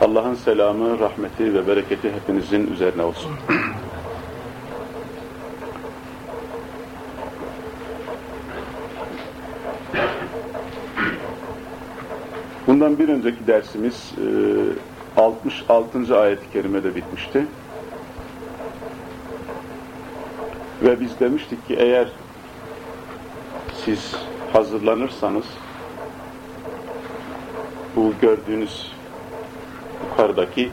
Allah'ın selamı, rahmeti ve bereketi hepinizin üzerine olsun. Bundan bir önceki dersimiz 66. ayet-i kerimede bitmişti. Ve biz demiştik ki eğer siz hazırlanırsanız bu gördüğünüz yukarıdaki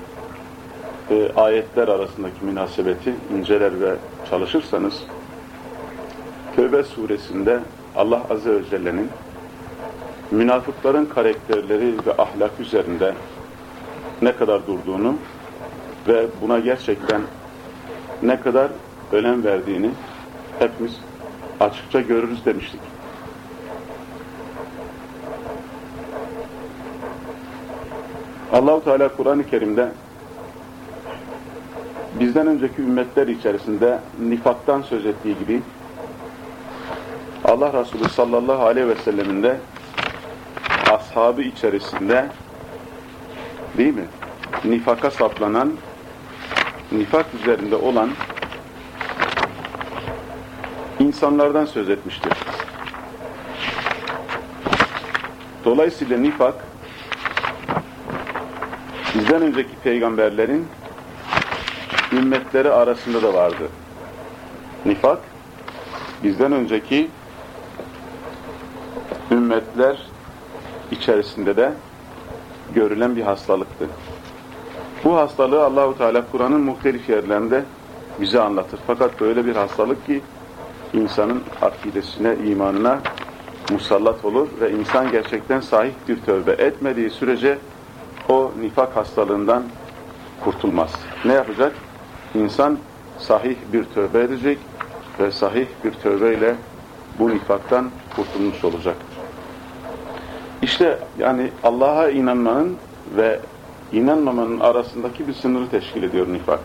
e, ayetler arasındaki münasebeti inceler ve çalışırsanız Tövbe suresinde Allah Azze ve Celle'nin münafıkların karakterleri ve ahlak üzerinde ne kadar durduğunu ve buna gerçekten ne kadar önem verdiğini hepimiz açıkça görürüz demiştik. Allahu Teala Kur'an-ı Kerim'de bizden önceki ümmetler içerisinde nifaktan söz ettiği gibi Allah Resulü sallallahu aleyhi ve sellemin de ashabı içerisinde değil mi? Nifaka saplanan nifak üzerinde olan insanlardan söz etmiştir. Dolayısıyla nifak bizden önceki peygamberlerin ümmetleri arasında da vardı. Nifak bizden önceki ümmetler içerisinde de görülen bir hastalıktı. Bu hastalığı Allahu Teala Kur'an'ın muhtelif yerlerinde bize anlatır. Fakat böyle bir hastalık ki insanın akidesine, imanına musallat olur ve insan gerçekten sahih bir tövbe etmediği sürece o nifak hastalığından kurtulmaz. Ne yapacak? İnsan sahih bir tövbe edecek ve sahih bir tövbeyle bu nifaktan kurtulmuş olacak. İşte yani Allah'a inanmanın ve inanmamanın arasındaki bir sınırı teşkil ediyor nifak.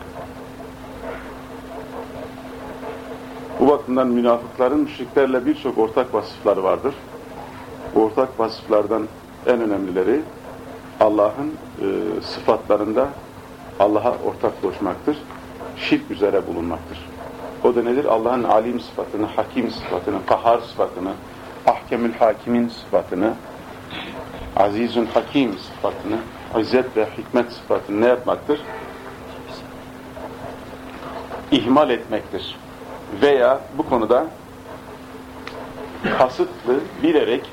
Bu bakımdan münafıkların müşriklerle birçok ortak vasıfları vardır. Bu ortak vasıflardan en önemlileri Allah'ın e, sıfatlarında Allah'a ortak koşmaktır. Şirk üzere bulunmaktır. O da nedir? Allah'ın alim sıfatını, hakim sıfatını, kahar sıfatını, ahkemül hakimin sıfatını, azizun hakim sıfatını, izzet ve hikmet sıfatını ne yapmaktır? İhmal etmektir. Veya bu konuda kasıtlı, bilerek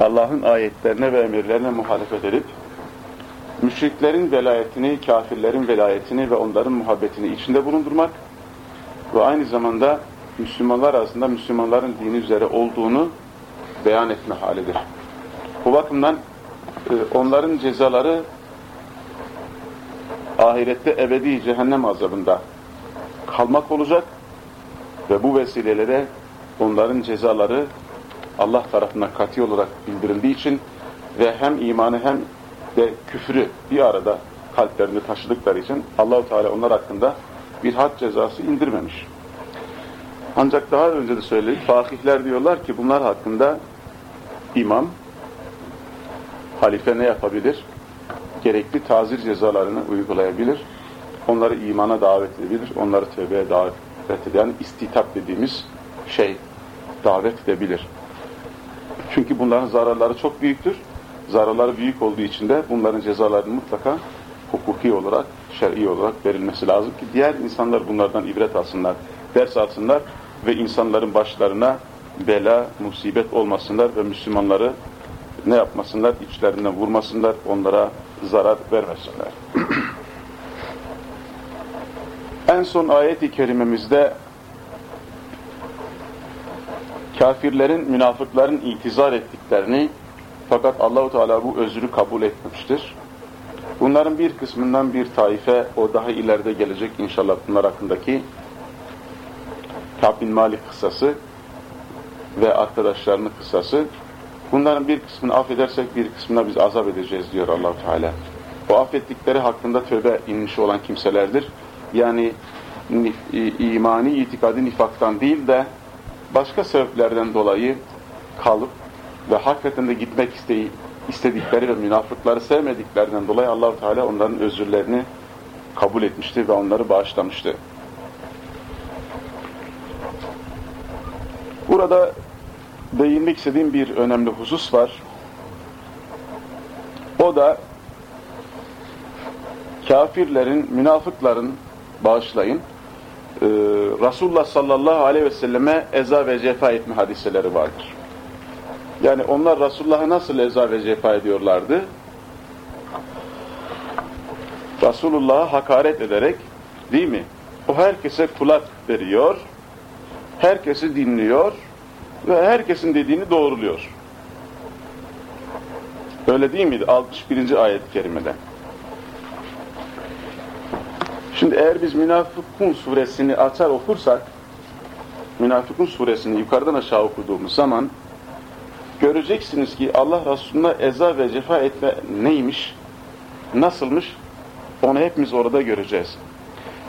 Allah'ın ayetlerine ve emirlerine muhalefet edip müşriklerin velayetini, kafirlerin velayetini ve onların muhabbetini içinde bulundurmak ve aynı zamanda Müslümanlar arasında Müslümanların dini üzere olduğunu beyan etme halidir. Bu bakımdan e, onların cezaları ahirette ebedi cehennem azabında kalmak olacak ve bu vesileyle onların cezaları Allah tarafından katı olarak bildirildiği için ve hem imanı hem de küfrü bir arada kalplerinde taşıdıkları için Allahu Teala onlar hakkında bir had cezası indirmemiş. Ancak daha önce de söyledik, fakihler diyorlar ki bunlar hakkında imam, halife ne yapabilir? Gerekli tazir cezalarını uygulayabilir. Onları imana davet edebilir, onları tövbeye davet. Yani istitap dediğimiz şey davet edebilir. Çünkü bunların zararları çok büyüktür. Zararları büyük olduğu için de bunların cezalarının mutlaka hukuki olarak, şer'i olarak verilmesi lazım ki diğer insanlar bunlardan ibret alsınlar, ders alsınlar ve insanların başlarına bela, musibet olmasınlar ve Müslümanları ne yapmasınlar? İçlerinden vurmasınlar, onlara zarar vermesinler. en son ayet-i kerimemizde kafirlerin, münafıkların itizar ettiklerini Fakat Allahu Teala bu özrü kabul etmemiştir. Bunların bir kısmından bir taife, o daha ileride gelecek inşallah bunlar hakkındaki Ka'b bin Malik kıssası ve arkadaşlarının kıssası. Bunların bir kısmını affedersek bir kısmına biz azap edeceğiz diyor allah Teala. O affettikleri hakkında tövbe inmiş olan kimselerdir. Yani imani itikadi nifaktan değil de başka sebeplerden dolayı kalıp ve hakikaten de gitmek isteği, istedikleri ve münafıkları sevmediklerinden dolayı Allahu Teala onların özürlerini kabul etmişti ve onları bağışlamıştı. Burada değinmek istediğim bir önemli husus var. O da kafirlerin, münafıkların bağışlayın e, Resulullah sallallahu aleyhi ve selleme eza ve cefa etme hadiseleri vardır. Yani onlar Resulullah'a nasıl eza ve cefa ediyorlardı? Resulullah'a hakaret ederek değil mi? O herkese kulak veriyor, herkesi dinliyor ve herkesin dediğini doğruluyor. Öyle değil miydi? 61. ayet-i kerimede. Şimdi eğer biz Münafıkun suresini açar okursak, Münafıkun suresini yukarıdan aşağı okuduğumuz zaman göreceksiniz ki Allah Resulü'ne eza ve cefa etme neymiş, nasılmış onu hepimiz orada göreceğiz.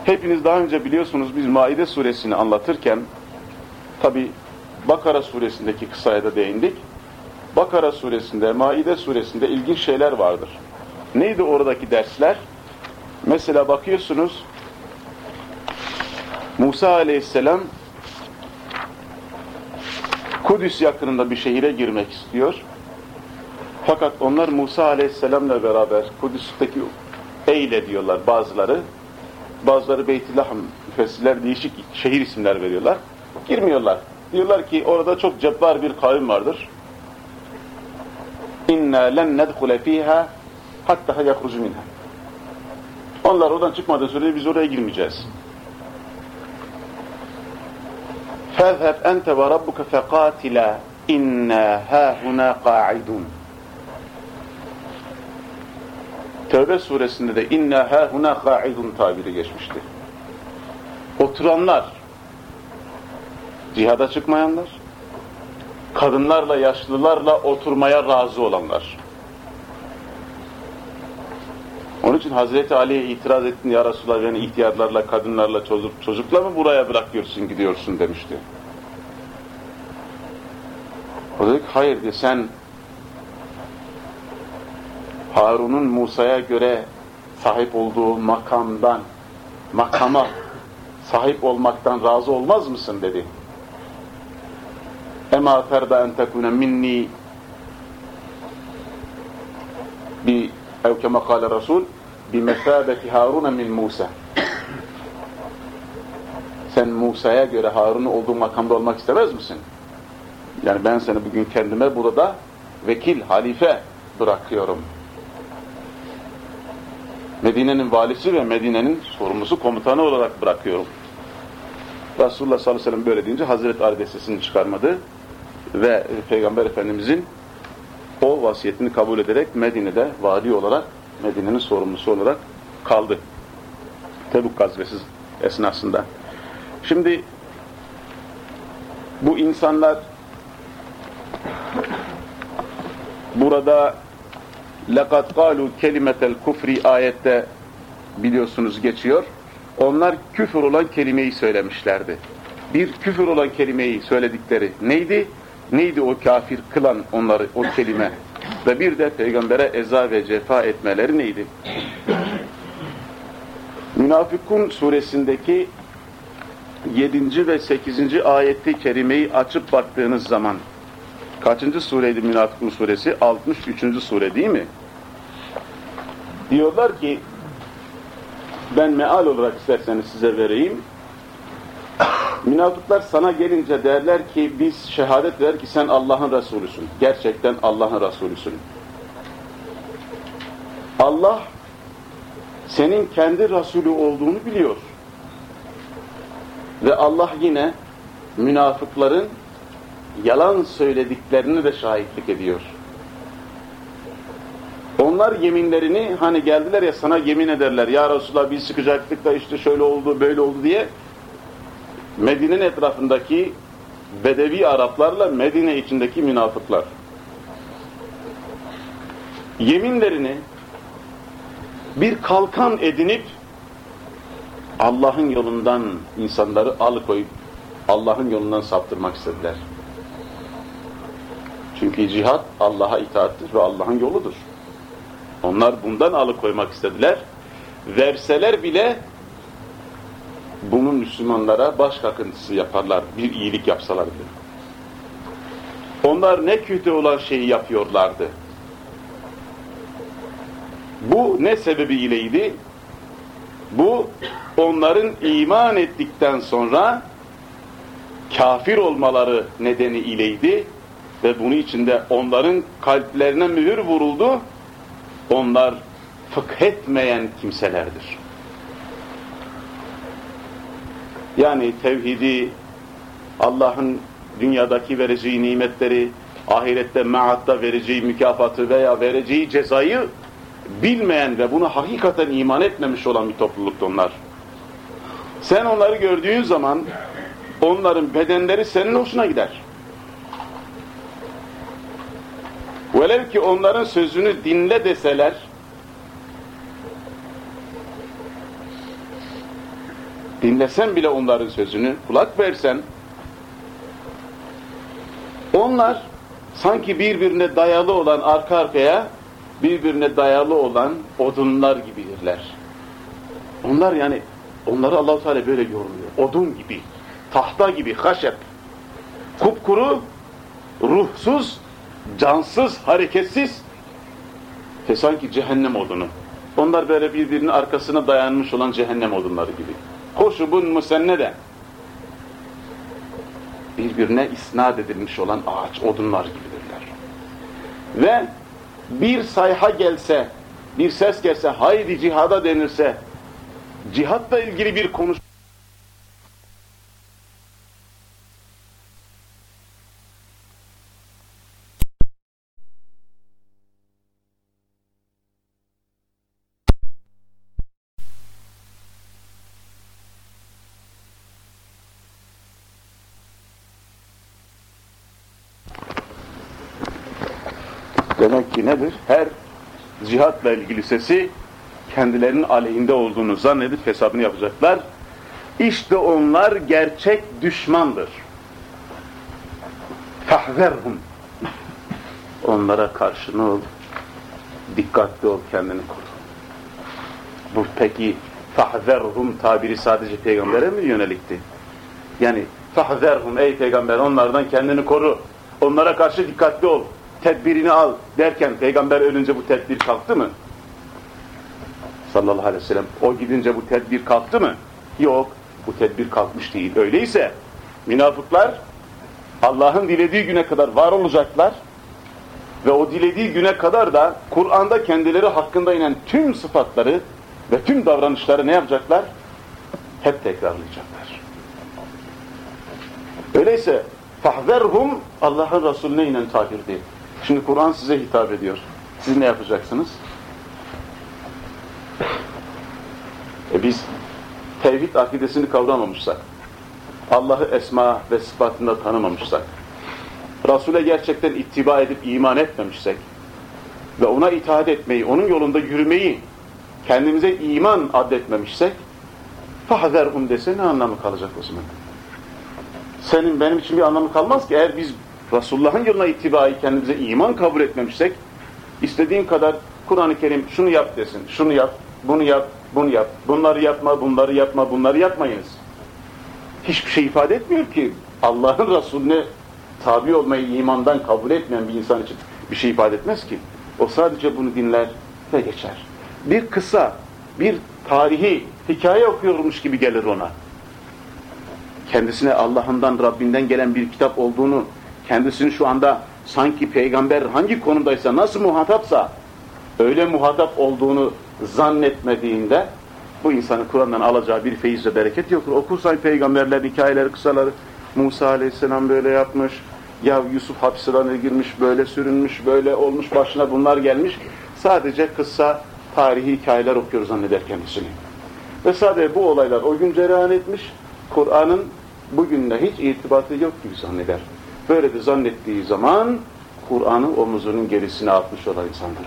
Hepiniz daha önce biliyorsunuz biz Maide suresini anlatırken tabi Bakara suresindeki kısaya da değindik. Bakara suresinde, Maide suresinde ilginç şeyler vardır. Neydi oradaki dersler? Mesela bakıyorsunuz Musa aleyhisselam Kudüs yakınında bir şehire girmek istiyor. Fakat onlar Musa aleyhisselamla beraber Kudüs'teki Eyle diyorlar bazıları. Bazıları Beytillahım müfessirler değişik şehir isimler veriyorlar. Girmiyorlar. Diyorlar ki orada çok cebbar bir kavim vardır. İnna len nedhule fiha hatta yahrucu minha. Onlar oradan çıkmadığı sürece biz oraya girmeyeceğiz. فَذْهَبْ أَنْتَ وَرَبُّكَ فَقَاتِلَا اِنَّا هَا هُنَا قَاعِدُونَ Tevbe suresinde de inna ha huna qa'idun tabiri geçmişti. Oturanlar, cihada çıkmayanlar, kadınlarla, yaşlılarla oturmaya razı olanlar. Onun için Hazreti Ali'ye itiraz ettin ya Resulallah beni ihtiyarlarla, kadınlarla, çocuk, çocukla mı buraya bırakıyorsun, gidiyorsun demişti. O dedi ki hayır diye sen Harun'un Musa'ya göre sahip olduğu makamdan, makama sahip olmaktan razı olmaz mısın dedi. Ema ferda en tekune minni bi ev kema kâle Resul bimesâbeti Harun'a min Musa. Sen Musa'ya göre Harun'un olduğu makamda olmak istemez misin? Yani ben seni bugün kendime burada vekil, halife bırakıyorum. Medine'nin valisi ve Medine'nin sorumlusu, komutanı olarak bırakıyorum. Resulullah sallallahu aleyhi ve sellem böyle deyince Hazreti Ali sesini çıkarmadı ve Peygamber Efendimizin o vasiyetini kabul ederek Medine'de vali olarak, Medine'nin sorumlusu olarak kaldı. Tebuk gazvesi esnasında. Şimdi bu insanlar burada لَقَدْ قَالُوا كَلِمَةَ الْكُفْرِ ayette biliyorsunuz geçiyor. Onlar küfür olan kelimeyi söylemişlerdi. Bir küfür olan kelimeyi söyledikleri neydi? Neydi o kafir kılan onları o kelime? Ve bir de peygambere eza ve cefa etmeleri neydi? Münafıkun suresindeki 7. ve 8. ayeti kerimeyi açıp baktığınız zaman kaçıncı sureydi Münafıkun suresi? 63. sure değil mi? Diyorlar ki ben meal olarak isterseniz size vereyim. Münafıklar sana gelince derler ki biz şehadet ver ki sen Allah'ın Resulüsün. Gerçekten Allah'ın Resulüsün. Allah senin kendi Resulü olduğunu biliyor. Ve Allah yine münafıkların yalan söylediklerini de şahitlik ediyor. Onlar yeminlerini hani geldiler ya sana yemin ederler. Ya Resulallah biz çıkacaktık da işte şöyle oldu böyle oldu diye. Medine'nin etrafındaki Bedevi Araplarla Medine içindeki münafıklar. Yeminlerini bir kalkan edinip Allah'ın yolundan insanları alıkoyup Allah'ın yolundan saptırmak istediler. Çünkü cihat Allah'a itaattir ve Allah'ın yoludur. Onlar bundan alıkoymak istediler. Verseler bile bunun Müslümanlara baş kakıntısı yaparlar, bir iyilik yapsalar bile. Onlar ne kötü olan şeyi yapıyorlardı. Bu ne sebebiyleydi? Bu onların iman ettikten sonra kafir olmaları nedeni ileydi ve bunun içinde onların kalplerine mühür vuruldu. Onlar fıkhetmeyen kimselerdir. Yani tevhidi, Allah'ın dünyadaki vereceği nimetleri, ahirette maatta vereceği mükafatı veya vereceği cezayı bilmeyen ve bunu hakikaten iman etmemiş olan bir topluluktu onlar. Sen onları gördüğün zaman onların bedenleri senin hoşuna gider. Velev ki onların sözünü dinle deseler dinlesen bile onların sözünü kulak versen onlar sanki birbirine dayalı olan arka arkaya birbirine dayalı olan odunlar gibidirler. Onlar yani onları Allahu Teala böyle yorumluyor. Odun gibi, tahta gibi, haşep. Kupkuru, ruhsuz, cansız, hareketsiz ve sanki cehennem odunu. Onlar böyle birbirinin arkasına dayanmış olan cehennem odunları gibi. Hoşubun musenneden. Birbirine isnat edilmiş olan ağaç, odunlar gibidirler. Ve bir sayha gelse, bir ses gelse, haydi cihada denirse, cihatla ilgili bir konuş Demek ki nedir? Her cihatla ilgili sesi kendilerinin aleyhinde olduğunu zannedip hesabını yapacaklar. İşte onlar gerçek düşmandır. Fahverhum. Onlara karşı ne ol? Dikkatli ol, kendini koru. Bu peki fahverhum tabiri sadece peygambere mi yönelikti? Yani fahverhum ey peygamber onlardan kendini koru. Onlara karşı dikkatli ol tedbirini al derken peygamber ölünce bu tedbir kalktı mı? Sallallahu aleyhi ve sellem. O gidince bu tedbir kalktı mı? Yok. Bu tedbir kalkmış değil. Öyleyse münafıklar Allah'ın dilediği güne kadar var olacaklar ve o dilediği güne kadar da Kur'an'da kendileri hakkında inen tüm sıfatları ve tüm davranışları ne yapacaklar? Hep tekrarlayacaklar. Öyleyse fahverhum Allah'ın Resulüne inen tabir değil. Şimdi Kur'an size hitap ediyor. Siz ne yapacaksınız? E biz tevhid akidesini kavramamışsak, Allah'ı esma ve sıfatında tanımamışsak, Resul'e gerçekten ittiba edip iman etmemişsek ve ona itaat etmeyi, onun yolunda yürümeyi kendimize iman adetmemişsek فَحَذَرْهُمْ dese ne anlamı kalacak o zaman? Senin benim için bir anlamı kalmaz ki eğer biz Resulullah'ın yoluna ittibayı kendimize iman kabul etmemişsek istediğin kadar Kur'an-ı Kerim şunu yap desin, şunu yap, bunu yap, bunu yap, bunları yapma, bunları yapma, bunları yapmayınız. Hiçbir şey ifade etmiyor ki Allah'ın Resulüne tabi olmayı imandan kabul etmeyen bir insan için bir şey ifade etmez ki. O sadece bunu dinler ve geçer. Bir kısa, bir tarihi hikaye okuyormuş gibi gelir ona. Kendisine Allah'ından, Rabbinden gelen bir kitap olduğunu kendisini şu anda sanki peygamber hangi konumdaysa, nasıl muhatapsa öyle muhatap olduğunu zannetmediğinde bu insanın Kur'an'dan alacağı bir feyiz ve bereket yoktur. Okursan peygamberlerin hikayeleri, kısaları Musa aleyhisselam böyle yapmış, ya Yusuf hapishaneye girmiş, böyle sürünmüş, böyle olmuş, başına bunlar gelmiş. sadece kısa tarihi hikayeler okuyor zanneder kendisini. Ve sadece bu olaylar o gün cereyan etmiş, Kur'an'ın bugünle hiç irtibatı yok gibi zanneder. Böyle de zannettiği zaman Kur'an'ı omuzunun gerisine atmış olan insandır.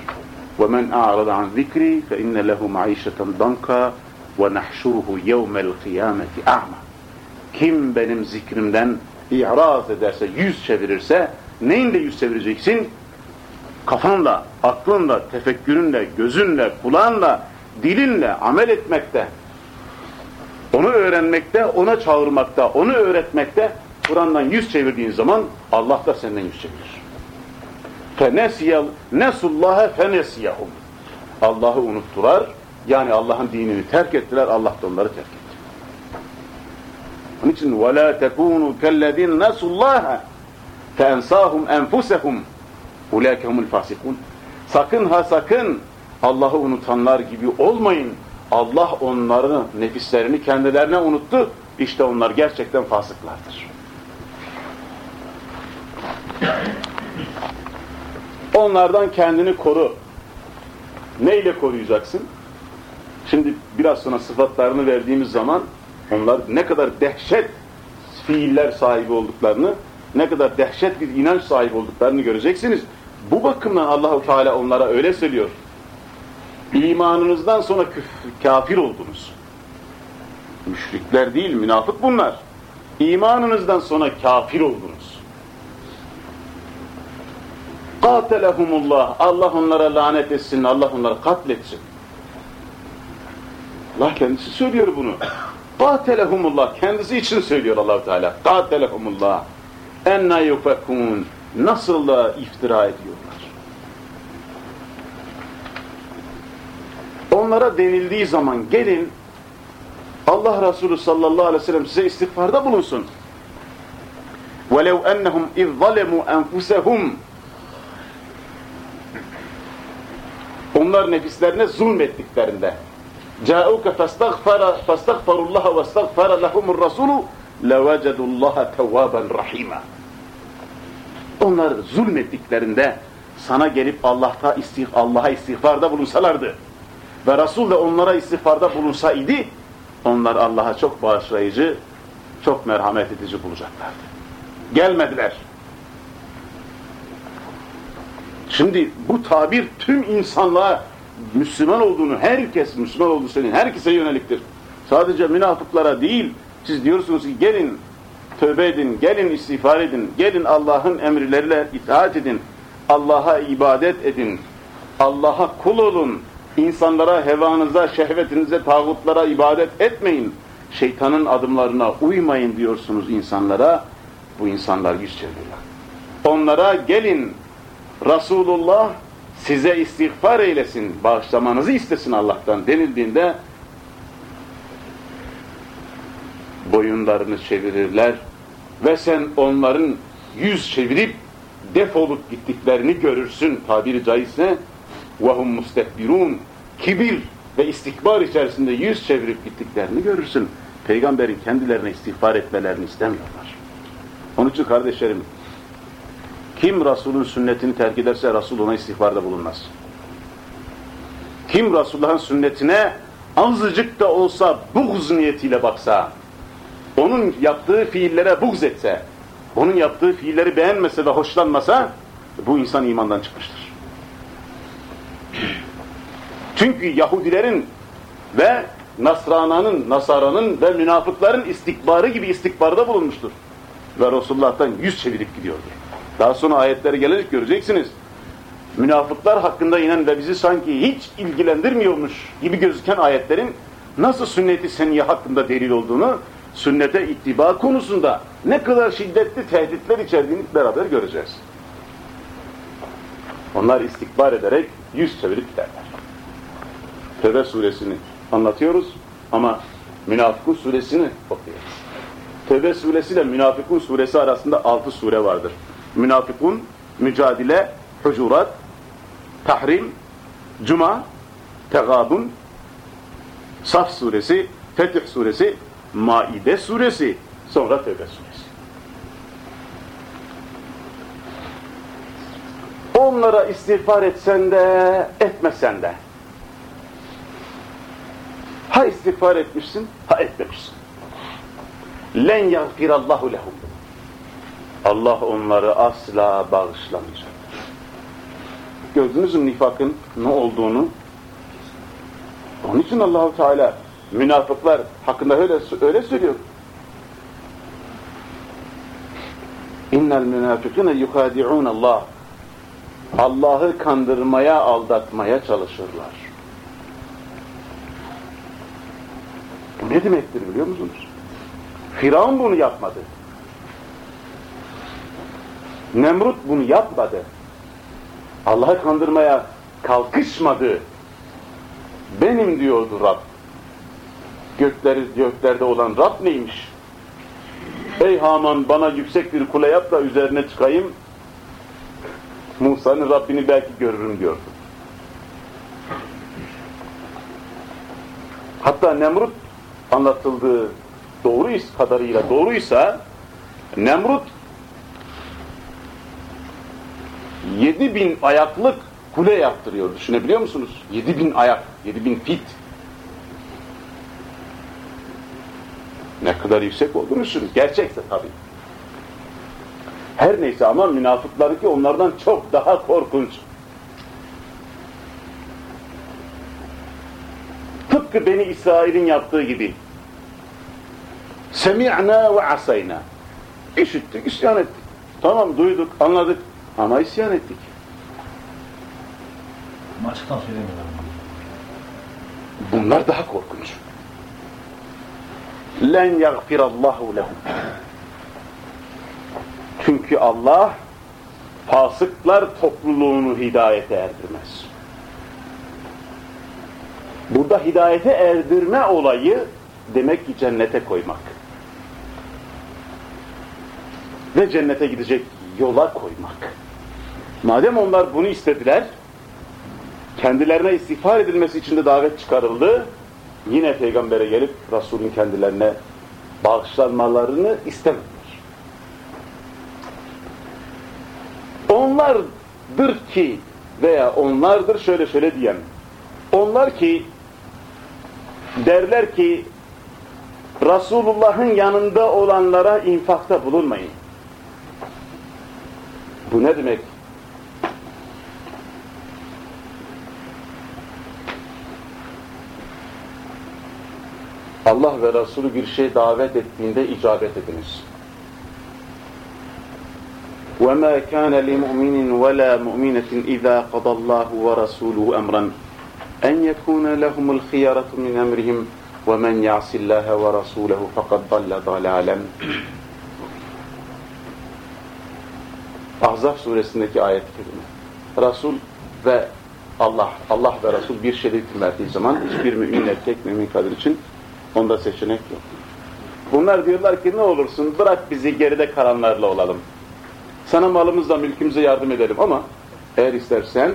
وَمَنْ أَعْرَضَ عَنْ ذِكْرِي فَإِنَّ لَهُ مَعِيشَةً ضَنْكَا وَنَحْشُرُهُ يَوْمَ الْقِيَامَةِ أَعْمَى Kim benim zikrimden i'raz ederse, yüz çevirirse, neyinle yüz çevireceksin? Kafanla, aklınla, tefekkürünle, gözünle, kulağınla, dilinle amel etmekte, onu öğrenmekte, ona çağırmakta, onu öğretmekte, Kur'an'dan yüz çevirdiğin zaman Allah da senden yüz çevirir. فَنَسِيَ نَسُ اللّٰهَ فَنَسِيَهُمْ Allah'ı unuttular, yani Allah'ın dinini terk ettiler, Allah da onları terk etti. Onun için وَلَا تَكُونُوا كَالَّذِينَ نَسُوا اللّٰهَ فَاَنْسَاهُمْ اَنْفُسَهُمْ اُولَٰئِكَ هُمُ الْفَاسِقُونَ Sakın ha sakın Allah'ı unutanlar gibi olmayın. Allah onları, nefislerini kendilerine unuttu. İşte onlar gerçekten fasıklardır. Onlardan kendini koru. Neyle koruyacaksın? Şimdi biraz sonra sıfatlarını verdiğimiz zaman onlar ne kadar dehşet fiiller sahibi olduklarını, ne kadar dehşet bir inanç sahibi olduklarını göreceksiniz. Bu bakımdan Allahu Teala onlara öyle söylüyor. İmanınızdan sonra kafir oldunuz. Müşrikler değil, münafık bunlar. İmanınızdan sonra kafir oldunuz. Katelehumullah. Allah onlara lanet etsin, Allah onları katletsin. Allah kendisi söylüyor bunu. Katelehumullah. Kendisi için söylüyor allah Teala. Katelehumullah. Enna yufekun. Nasıl da iftira ediyorlar. Onlara denildiği zaman gelin Allah Resulü sallallahu aleyhi ve sellem size istiğfarda bulunsun. وَلَوْ اَنَّهُمْ اِذْ ظَلَمُوا اَنْفُسَهُمْ Onlar nefislerine zulmettiklerinde جَاءُكَ فَاسْتَغْفَرُ اللّٰهَ وَاسْتَغْفَرَ لَهُمُ الرَّسُولُ لَوَجَدُوا اللّٰهَ تَوَّابًا رَحِيمًا Onlar zulmettiklerinde sana gelip Allah'ta istih Allah'a istiğfarda bulunsalardı ve Resul de onlara istiğfarda bulunsaydı onlar Allah'a çok bağışlayıcı, çok merhamet edici bulacaklardı. Gelmediler. Şimdi bu tabir tüm insanlığa Müslüman olduğunu, herkes Müslüman olduğunu söyleyin, herkese yöneliktir. Sadece münafıklara değil, siz diyorsunuz ki gelin tövbe edin, gelin istiğfar edin, gelin Allah'ın emirleriyle itaat edin, Allah'a ibadet edin, Allah'a kul olun, insanlara, hevanıza, şehvetinize, tağutlara ibadet etmeyin, şeytanın adımlarına uymayın diyorsunuz insanlara, bu insanlar yüz çeviriyorlar. Onlara gelin, Resulullah size istiğfar eylesin, bağışlamanızı istesin Allah'tan denildiğinde boyunlarını çevirirler ve sen onların yüz çevirip defolup gittiklerini görürsün tabiri caizse وَهُمْ مُسْتَكْبِرُونَ Kibir ve istikbar içerisinde yüz çevirip gittiklerini görürsün. Peygamberin kendilerine istiğfar etmelerini istemiyorlar. Onun için kardeşlerim, kim Resul'ün sünnetini terk ederse Resul ona istiğfarda bulunmaz. Kim Resulullah'ın sünnetine azıcık da olsa buğz niyetiyle baksa, onun yaptığı fiillere buğz etse, onun yaptığı fiilleri beğenmese ve hoşlanmasa, bu insan imandan çıkmıştır. Çünkü Yahudilerin ve Nasrana'nın, Nasara'nın ve münafıkların istikbarı gibi istikbarda bulunmuştur. Ve Resulullah'tan yüz çevirip gidiyordur. Daha sonra ayetlere gelerek göreceksiniz. Münafıklar hakkında inen ve bizi sanki hiç ilgilendirmiyormuş gibi gözüken ayetlerin nasıl sünnet-i hakkında delil olduğunu, sünnete ittiba konusunda ne kadar şiddetli tehditler içerdiğini beraber göreceğiz. Onlar istikbar ederek yüz çevirip giderler. Tevbe suresini anlatıyoruz ama Münafıkun suresini okuyoruz. Tevbe suresiyle Münafıkun suresi arasında altı sure vardır. Münafıkun, Mücadile, Hucurat, Tahrim, Cuma, Tegabun, Saf suresi, Fetih suresi, Maide suresi, sonra Tevbe suresi. Onlara istiğfar etsen de, etmesen de. Ha istiğfar etmişsin, ha etmemişsin. Len yagfirallahu lehum. Allah onları asla bağışlamayacak. Gördünüz mü nifakın ne olduğunu? Onun için Allahu Teala münafıklar hakkında öyle öyle söylüyor. İnnel münafikine yuhadi'un Allah. Allah'ı kandırmaya, aldatmaya çalışırlar. Bu ne demektir biliyor musunuz? Firavun bunu yapmadı. Nemrut bunu yapmadı. Allah'ı kandırmaya kalkışmadı. Benim diyordu Rab. Gökleri göklerde olan Rab neymiş? Ey Haman bana yüksek bir kule yap da üzerine çıkayım. Musa'nın Rabbini belki görürüm diyordu. Hatta Nemrut anlatıldığı doğru kadarıyla doğruysa Nemrut yedi bin ayaklık kule yaptırıyor. Düşünebiliyor musunuz? Yedi bin ayak, yedi bin fit. Ne kadar yüksek düşünün. Gerçekse tabii. Her neyse ama münafıklarınki onlardan çok daha korkunç. Tıpkı Beni İsrail'in yaptığı gibi. Semi'na ve asayna. İşittik, isyan ettik. Tamam duyduk, anladık ama isyan ettik. Açıktan söylemiyorlar. Bunlar daha korkunç. Len yagfirallahu lehum. Çünkü Allah fasıklar topluluğunu hidayete erdirmez. Burada hidayete erdirme olayı demek ki cennete koymak. Ve cennete gidecek yola koymak. Madem onlar bunu istediler, kendilerine istiğfar edilmesi için de davet çıkarıldı, yine peygambere gelip Resulün kendilerine bağışlanmalarını istemediler. Onlardır ki veya onlardır şöyle şöyle diyen, onlar ki derler ki Resulullah'ın yanında olanlara infakta bulunmayın. Bu ne demek? Allah ve Resulü bir şey davet ettiğinde icabet ediniz. وَمَا كَانَ لِمُؤْمِنٍ وَلَا مُؤْمِنَةٍ إِذَا قَضَى اللّٰهُ وَرَسُولُهُ أَمْرًا أَنْ يَكُونَ لَهُمُ الْخِيَرَةُ مِنْ أَمْرِهِمْ وَمَنْ يَعْصِ اللّٰهَ وَرَسُولَهُ فَقَدْ ضَلَّ ضَلَالًا Ahzab suresindeki ayet-i kerime. Resul ve Allah, Allah ve Resul bir şerit verdiği zaman hiçbir mümin erkek, mümin kadın için onda seçenek yok. Bunlar diyorlar ki ne olursun bırak bizi geride kalanlarla olalım. Sana malımızla mülkümüze yardım edelim ama eğer istersen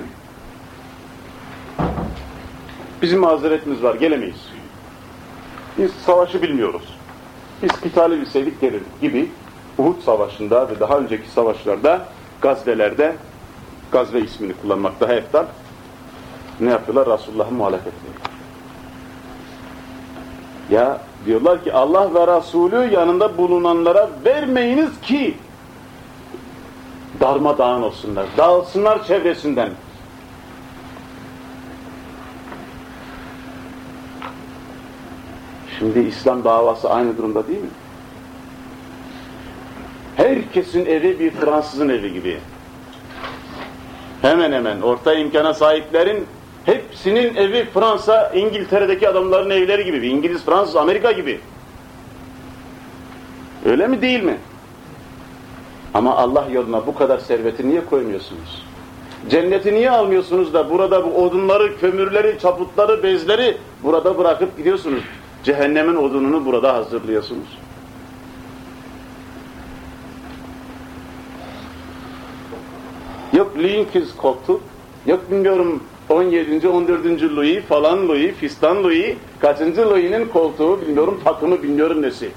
bizim mazeretimiz var gelemeyiz. Biz savaşı bilmiyoruz. Biz kitali bilseydik gelirdik gibi Uhud savaşında ve daha önceki savaşlarda gazvelerde gazve ismini kullanmak daha eftal ne yapıyorlar? Resulullah'ı muhalefet ediyorlar. Ya diyorlar ki Allah ve Resulü yanında bulunanlara vermeyiniz ki darmadağın olsunlar. Dağılsınlar çevresinden. Şimdi İslam davası aynı durumda değil mi? Herkesin evi bir Fransızın evi gibi. Hemen hemen orta imkana sahiplerin hepsinin evi Fransa, İngiltere'deki adamların evleri gibi. İngiliz, Fransız, Amerika gibi. Öyle mi değil mi? Ama Allah yoluna bu kadar serveti niye koymuyorsunuz? Cenneti niye almıyorsunuz da burada bu odunları, kömürleri, çaputları, bezleri burada bırakıp gidiyorsunuz? Cehennemin odununu burada hazırlıyorsunuz. Yok Linkiz koltuk, yok bilmiyorum 17. 14. Louis falan Louis, fistan Louis, kaçıncı Louis'nin koltuğu bilmiyorum takımı bilmiyorum nesi.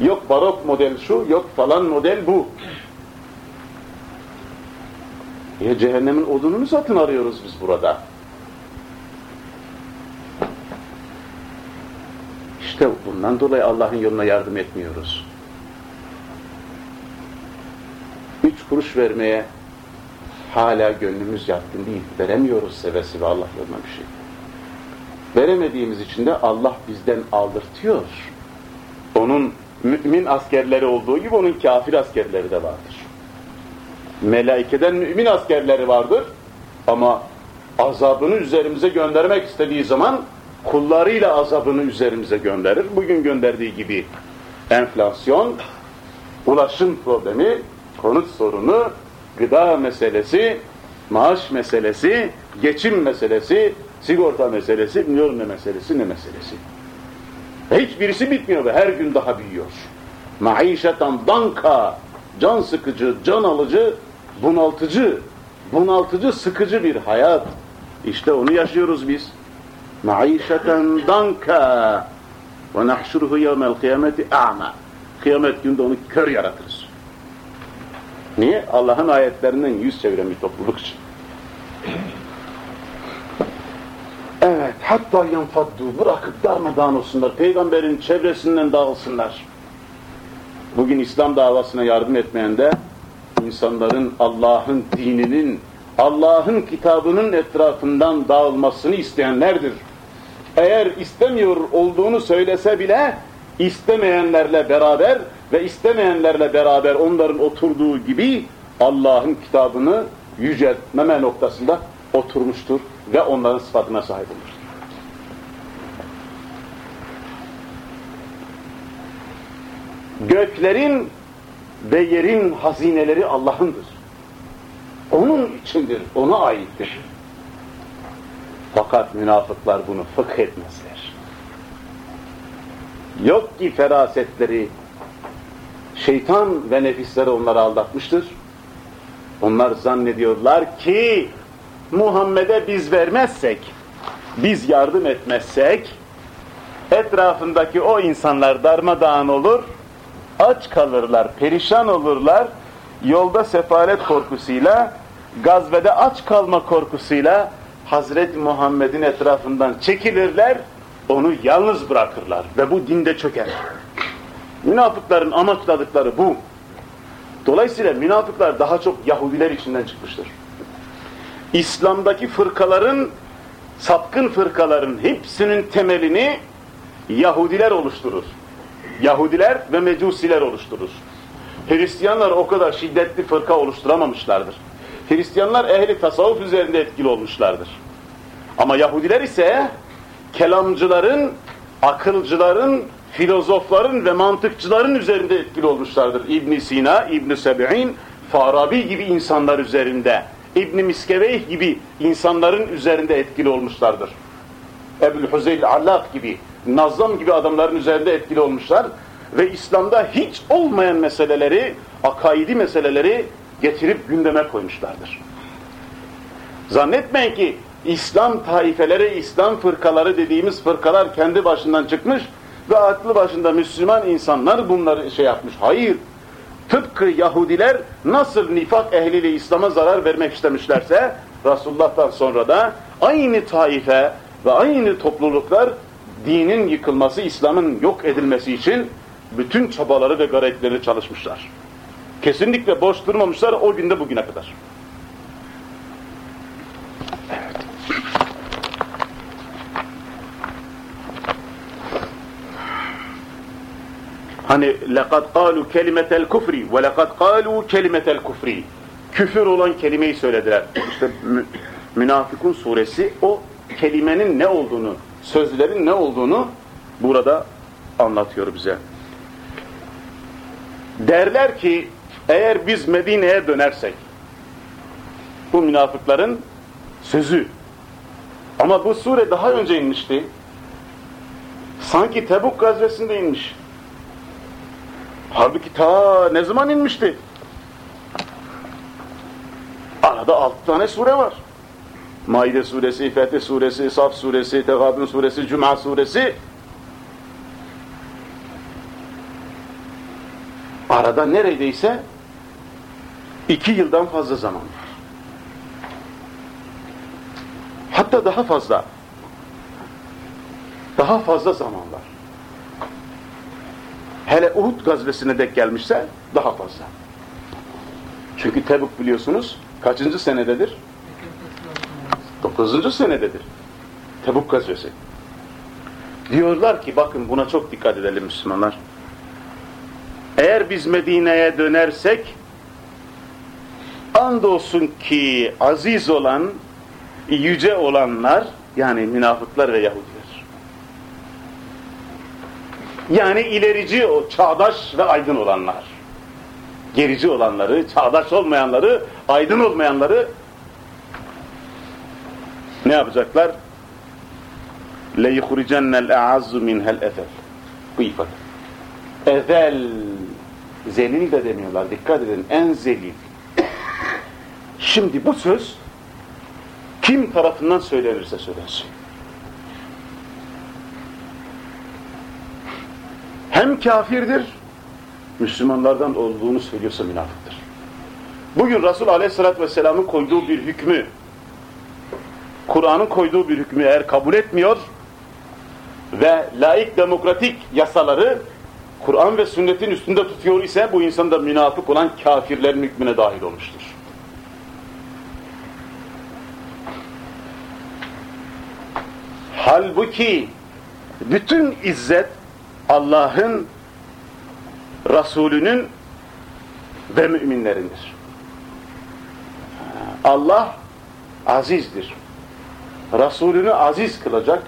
Yok barok model şu, yok falan model bu. Ya cehennemin odununu satın arıyoruz biz burada. İşte bundan dolayı Allah'ın yoluna yardım etmiyoruz. Üç kuruş vermeye hala gönlümüz yatkın değil. Veremiyoruz sevesi ve Allah bir şey. Veremediğimiz için de Allah bizden aldırtıyor. Onun mümin askerleri olduğu gibi onun kafir askerleri de vardır. Melaikeden mümin askerleri vardır ama azabını üzerimize göndermek istediği zaman kullarıyla azabını üzerimize gönderir. Bugün gönderdiği gibi enflasyon, ulaşım problemi, konut sorunu, gıda meselesi, maaş meselesi, geçim meselesi, sigorta meselesi, bilmiyorum ne meselesi, ne meselesi. Hiçbirisi bitmiyor ve her gün daha büyüyor. Maişetan danka, can sıkıcı, can alıcı, bunaltıcı, bunaltıcı, sıkıcı bir hayat. İşte onu yaşıyoruz biz. Maişeten danka ve nahşuruhu yevmel kıyameti a'ma. Kıyamet günde onu kör yaratırız. Niye? Allah'ın ayetlerinden yüz çeviren bir topluluk için. Evet, hatta yanfaddu, bırakıp darmadağın olsunlar, peygamberin çevresinden dağılsınlar. Bugün İslam davasına yardım etmeyen de insanların Allah'ın dininin, Allah'ın kitabının etrafından dağılmasını isteyenlerdir. Eğer istemiyor olduğunu söylese bile istemeyenlerle beraber ve istemeyenlerle beraber onların oturduğu gibi Allah'ın kitabını yüceltmeme noktasında oturmuştur ve onların sıfatına sahip olur. Göklerin ve yerin hazineleri Allah'ındır. Onun içindir, ona aittir. Fakat münafıklar bunu fıkh etmezler. Yok ki ferasetleri, şeytan ve nefisleri onları aldatmıştır. Onlar zannediyorlar ki Muhammed'e biz vermezsek, biz yardım etmezsek, etrafındaki o insanlar darmadağın olur, aç kalırlar, perişan olurlar, yolda sefalet korkusuyla, gazvede aç kalma korkusuyla Hazreti Muhammed'in etrafından çekilirler, onu yalnız bırakırlar ve bu dinde çöker. Münafıkların amaçladıkları bu. Dolayısıyla münafıklar daha çok Yahudiler içinden çıkmıştır. İslam'daki fırkaların, sapkın fırkaların hepsinin temelini Yahudiler oluşturur. Yahudiler ve Mecusiler oluşturur. Hristiyanlar o kadar şiddetli fırka oluşturamamışlardır. Hristiyanlar ehli tasavvuf üzerinde etkili olmuşlardır. Ama Yahudiler ise kelamcıların, akılcıların, filozofların ve mantıkçıların üzerinde etkili olmuşlardır. İbn Sina, İbn Sebi'in, Farabi gibi insanlar üzerinde, İbn Miskeveyh gibi insanların üzerinde etkili olmuşlardır. Ebu'l Huzeyl Allak gibi, Nazam gibi adamların üzerinde etkili olmuşlar ve İslam'da hiç olmayan meseleleri, akaidi meseleleri getirip gündeme koymuşlardır. Zannetmeyin ki İslam taifeleri, İslam fırkaları dediğimiz fırkalar kendi başından çıkmış ve aklı başında Müslüman insanlar bunları şey yapmış. Hayır. Tıpkı Yahudiler nasıl nifak ehliyle İslam'a zarar vermek istemişlerse Resulullah'tan sonra da aynı taife ve aynı topluluklar dinin yıkılması, İslam'ın yok edilmesi için bütün çabaları ve gayretleri çalışmışlar. Kesinlikle boş durmamışlar o günde bugüne kadar. Hani لَقَدْ قَالُوا كَلِمَةَ الْكُفْرِ وَلَقَدْ قَالُوا كَلِمَةَ الْكُفْرِ Küfür olan kelimeyi söylediler. İşte Münafıkun suresi o kelimenin ne olduğunu, sözlerin ne olduğunu burada anlatıyor bize. Derler ki eğer biz Medine'ye dönersek bu münafıkların sözü ama bu sure daha önce inmişti. Sanki Tebuk gazvesinde inmiş. Halbuki ta ne zaman inmişti? Arada altı tane sure var. Maide suresi, Fetih suresi, Saf suresi, Tegabun suresi, Cuma suresi. Arada neredeyse iki yıldan fazla zaman var. Hatta daha fazla. Daha fazla zaman var. Hele Uhud gazvesine dek gelmişse daha fazla. Çünkü Tebuk biliyorsunuz kaçıncı senededir? Dokuzuncu senededir. Tebuk gazvesi. Diyorlar ki bakın buna çok dikkat edelim Müslümanlar. Eğer biz Medine'ye dönersek andolsun ki aziz olan, yüce olanlar yani münafıklar ve Yahudiler. Yani ilerici, o çağdaş ve aydın olanlar. Gerici olanları, çağdaş olmayanları, aydın olmayanları ne yapacaklar? لَيْخُرِجَنَّ الْاَعَزُّ مِنْهَا الْاَفَلِ Bu ifade. Ezel, zelil de demiyorlar, dikkat edin, en zelil. Şimdi bu söz kim tarafından söylenirse söylensin. Hem kafirdir, Müslümanlardan olduğunu söylüyorsa münafıktır. Bugün Resul Aleyhisselatü Vesselam'ın koyduğu bir hükmü, Kur'an'ın koyduğu bir hükmü eğer kabul etmiyor ve laik demokratik yasaları Kur'an ve sünnetin üstünde tutuyor ise bu insan da münafık olan kafirlerin hükmüne dahil olmuştur. Halbuki bütün izzet Allah'ın Resulünün ve müminlerindir. Allah azizdir. Resulünü aziz kılacak,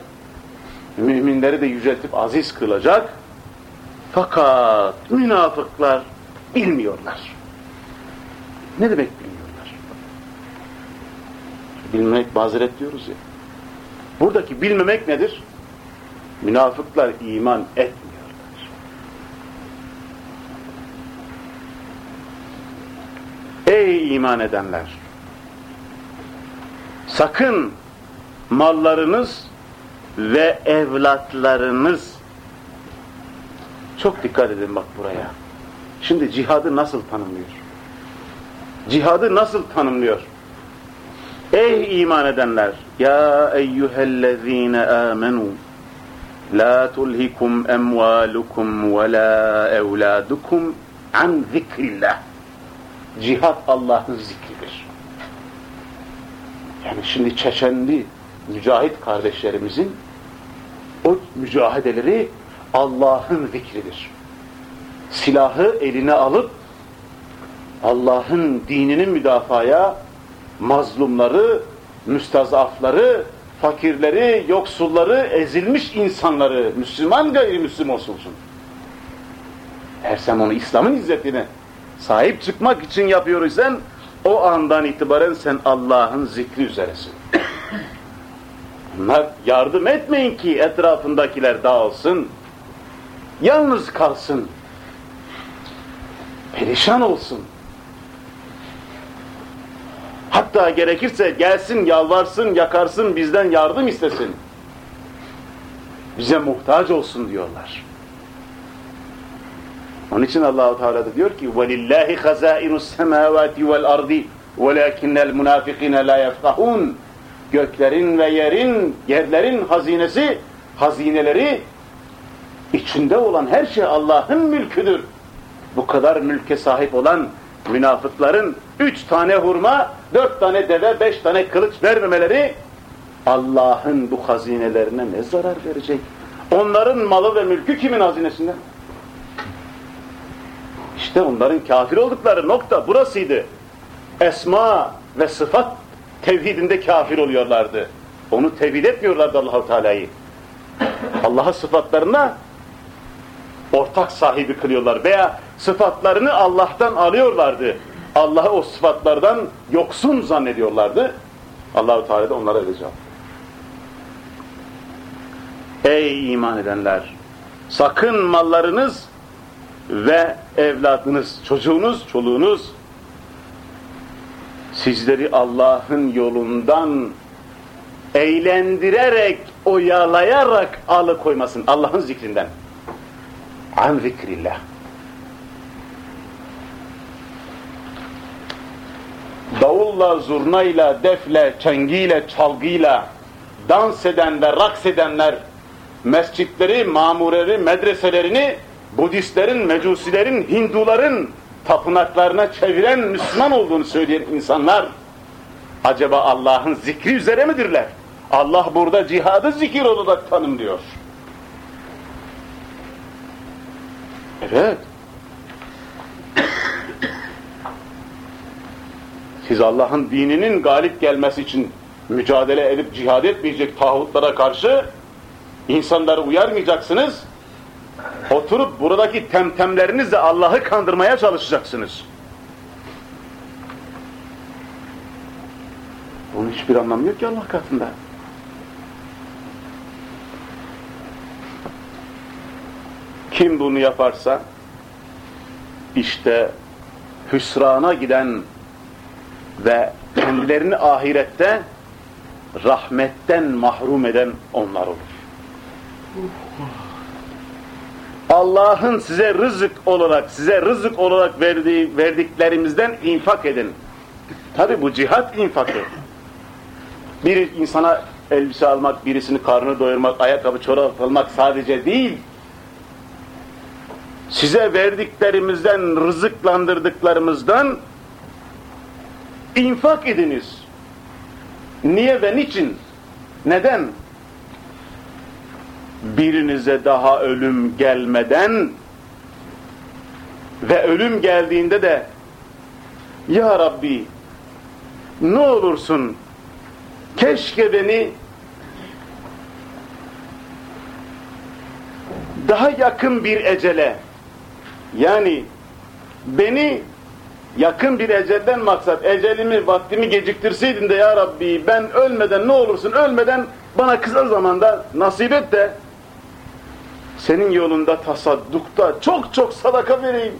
müminleri de yüceltip aziz kılacak. Fakat münafıklar bilmiyorlar. Ne demek bilmiyorlar? Bilmek mazeret diyoruz ya. Buradaki bilmemek nedir? Münafıklar iman etmiyorlar. Ey iman edenler! Sakın mallarınız ve evlatlarınız çok dikkat edin bak buraya. Şimdi cihadı nasıl tanımlıyor? Cihadı nasıl tanımlıyor? Ey iman edenler! Ya eyyühellezine amenu La tulhikum emvalukum ve la evladukum an zikrillah. Cihat Allah'ın zikridir. Yani şimdi Çeçenli mücahit kardeşlerimizin o mücahedeleri Allah'ın zikridir. Silahı eline alıp Allah'ın dininin müdafaya mazlumları, müstazafları, fakirleri, yoksulları, ezilmiş insanları, Müslüman gayrimüslim olsun. Eğer sen onu İslam'ın izzetine sahip çıkmak için yapıyorsan o andan itibaren sen Allah'ın zikri üzeresin. Bunlar yardım etmeyin ki etrafındakiler dağılsın. Yalnız kalsın. Perişan olsun. Hatta gerekirse gelsin, yalvarsın, yakarsın, bizden yardım istesin. Bize muhtaç olsun diyorlar. Onun için Allahu Teala da diyor ki: "Velillahi hazainus semavati vel ardi velakinnel munafikine la yefkahun." Göklerin ve yerin, yerlerin hazinesi, hazineleri içinde olan her şey Allah'ın mülküdür. Bu kadar mülke sahip olan münafıkların üç tane hurma, dört tane deve, beş tane kılıç vermemeleri Allah'ın bu hazinelerine ne zarar verecek? Onların malı ve mülkü kimin hazinesinden? İşte onların kafir oldukları nokta burasıydı. Esma ve sıfat tevhidinde kafir oluyorlardı. Onu tevhid etmiyorlardı Allah-u Teala'yı. Allah'a sıfatlarına ortak sahibi kılıyorlar veya sıfatlarını Allah'tan alıyorlardı. Allah'ı o sıfatlardan yoksun zannediyorlardı. Allahu Teala da onlara öyle Ey iman edenler! Sakın mallarınız ve evladınız, çocuğunuz, çoluğunuz sizleri Allah'ın yolundan eğlendirerek, oyalayarak alıkoymasın. Allah'ın zikrinden. An zikrillah. Davulla, zurnayla, defle, çengiyle, çalgıyla dans eden ve raks edenler mescitleri, mamureleri, medreselerini Budistlerin, Mecusilerin, Hinduların tapınaklarına çeviren Müslüman olduğunu söyleyen insanlar acaba Allah'ın zikri üzere midirler? Allah burada cihadı zikir olarak tanımlıyor. Evet. Siz Allah'ın dininin galip gelmesi için mücadele edip cihad etmeyecek tağutlara karşı insanları uyarmayacaksınız. Oturup buradaki temtemlerinizle Allah'ı kandırmaya çalışacaksınız. Bunun hiçbir anlamı yok ki Allah katında. Kim bunu yaparsa işte hüsrana giden ve kendilerini ahirette rahmetten mahrum eden onlar olur. Allah'ın size rızık olarak, size rızık olarak verdiği, verdiklerimizden infak edin. Tabi bu cihat infakı. Bir insana elbise almak, birisini karnını doyurmak, ayakkabı çorap almak sadece değil. Size verdiklerimizden, rızıklandırdıklarımızdan infak ediniz. Niye ve niçin? Neden? Birinize daha ölüm gelmeden ve ölüm geldiğinde de Ya Rabbi ne olursun keşke beni daha yakın bir ecele. Yani beni yakın bir ecelden maksat ecelimi vaktimi geciktirseydin de ya Rabbi ben ölmeden ne olursun ölmeden bana kısa zamanda nasip et de senin yolunda tasaddukta çok çok sadaka vereyim.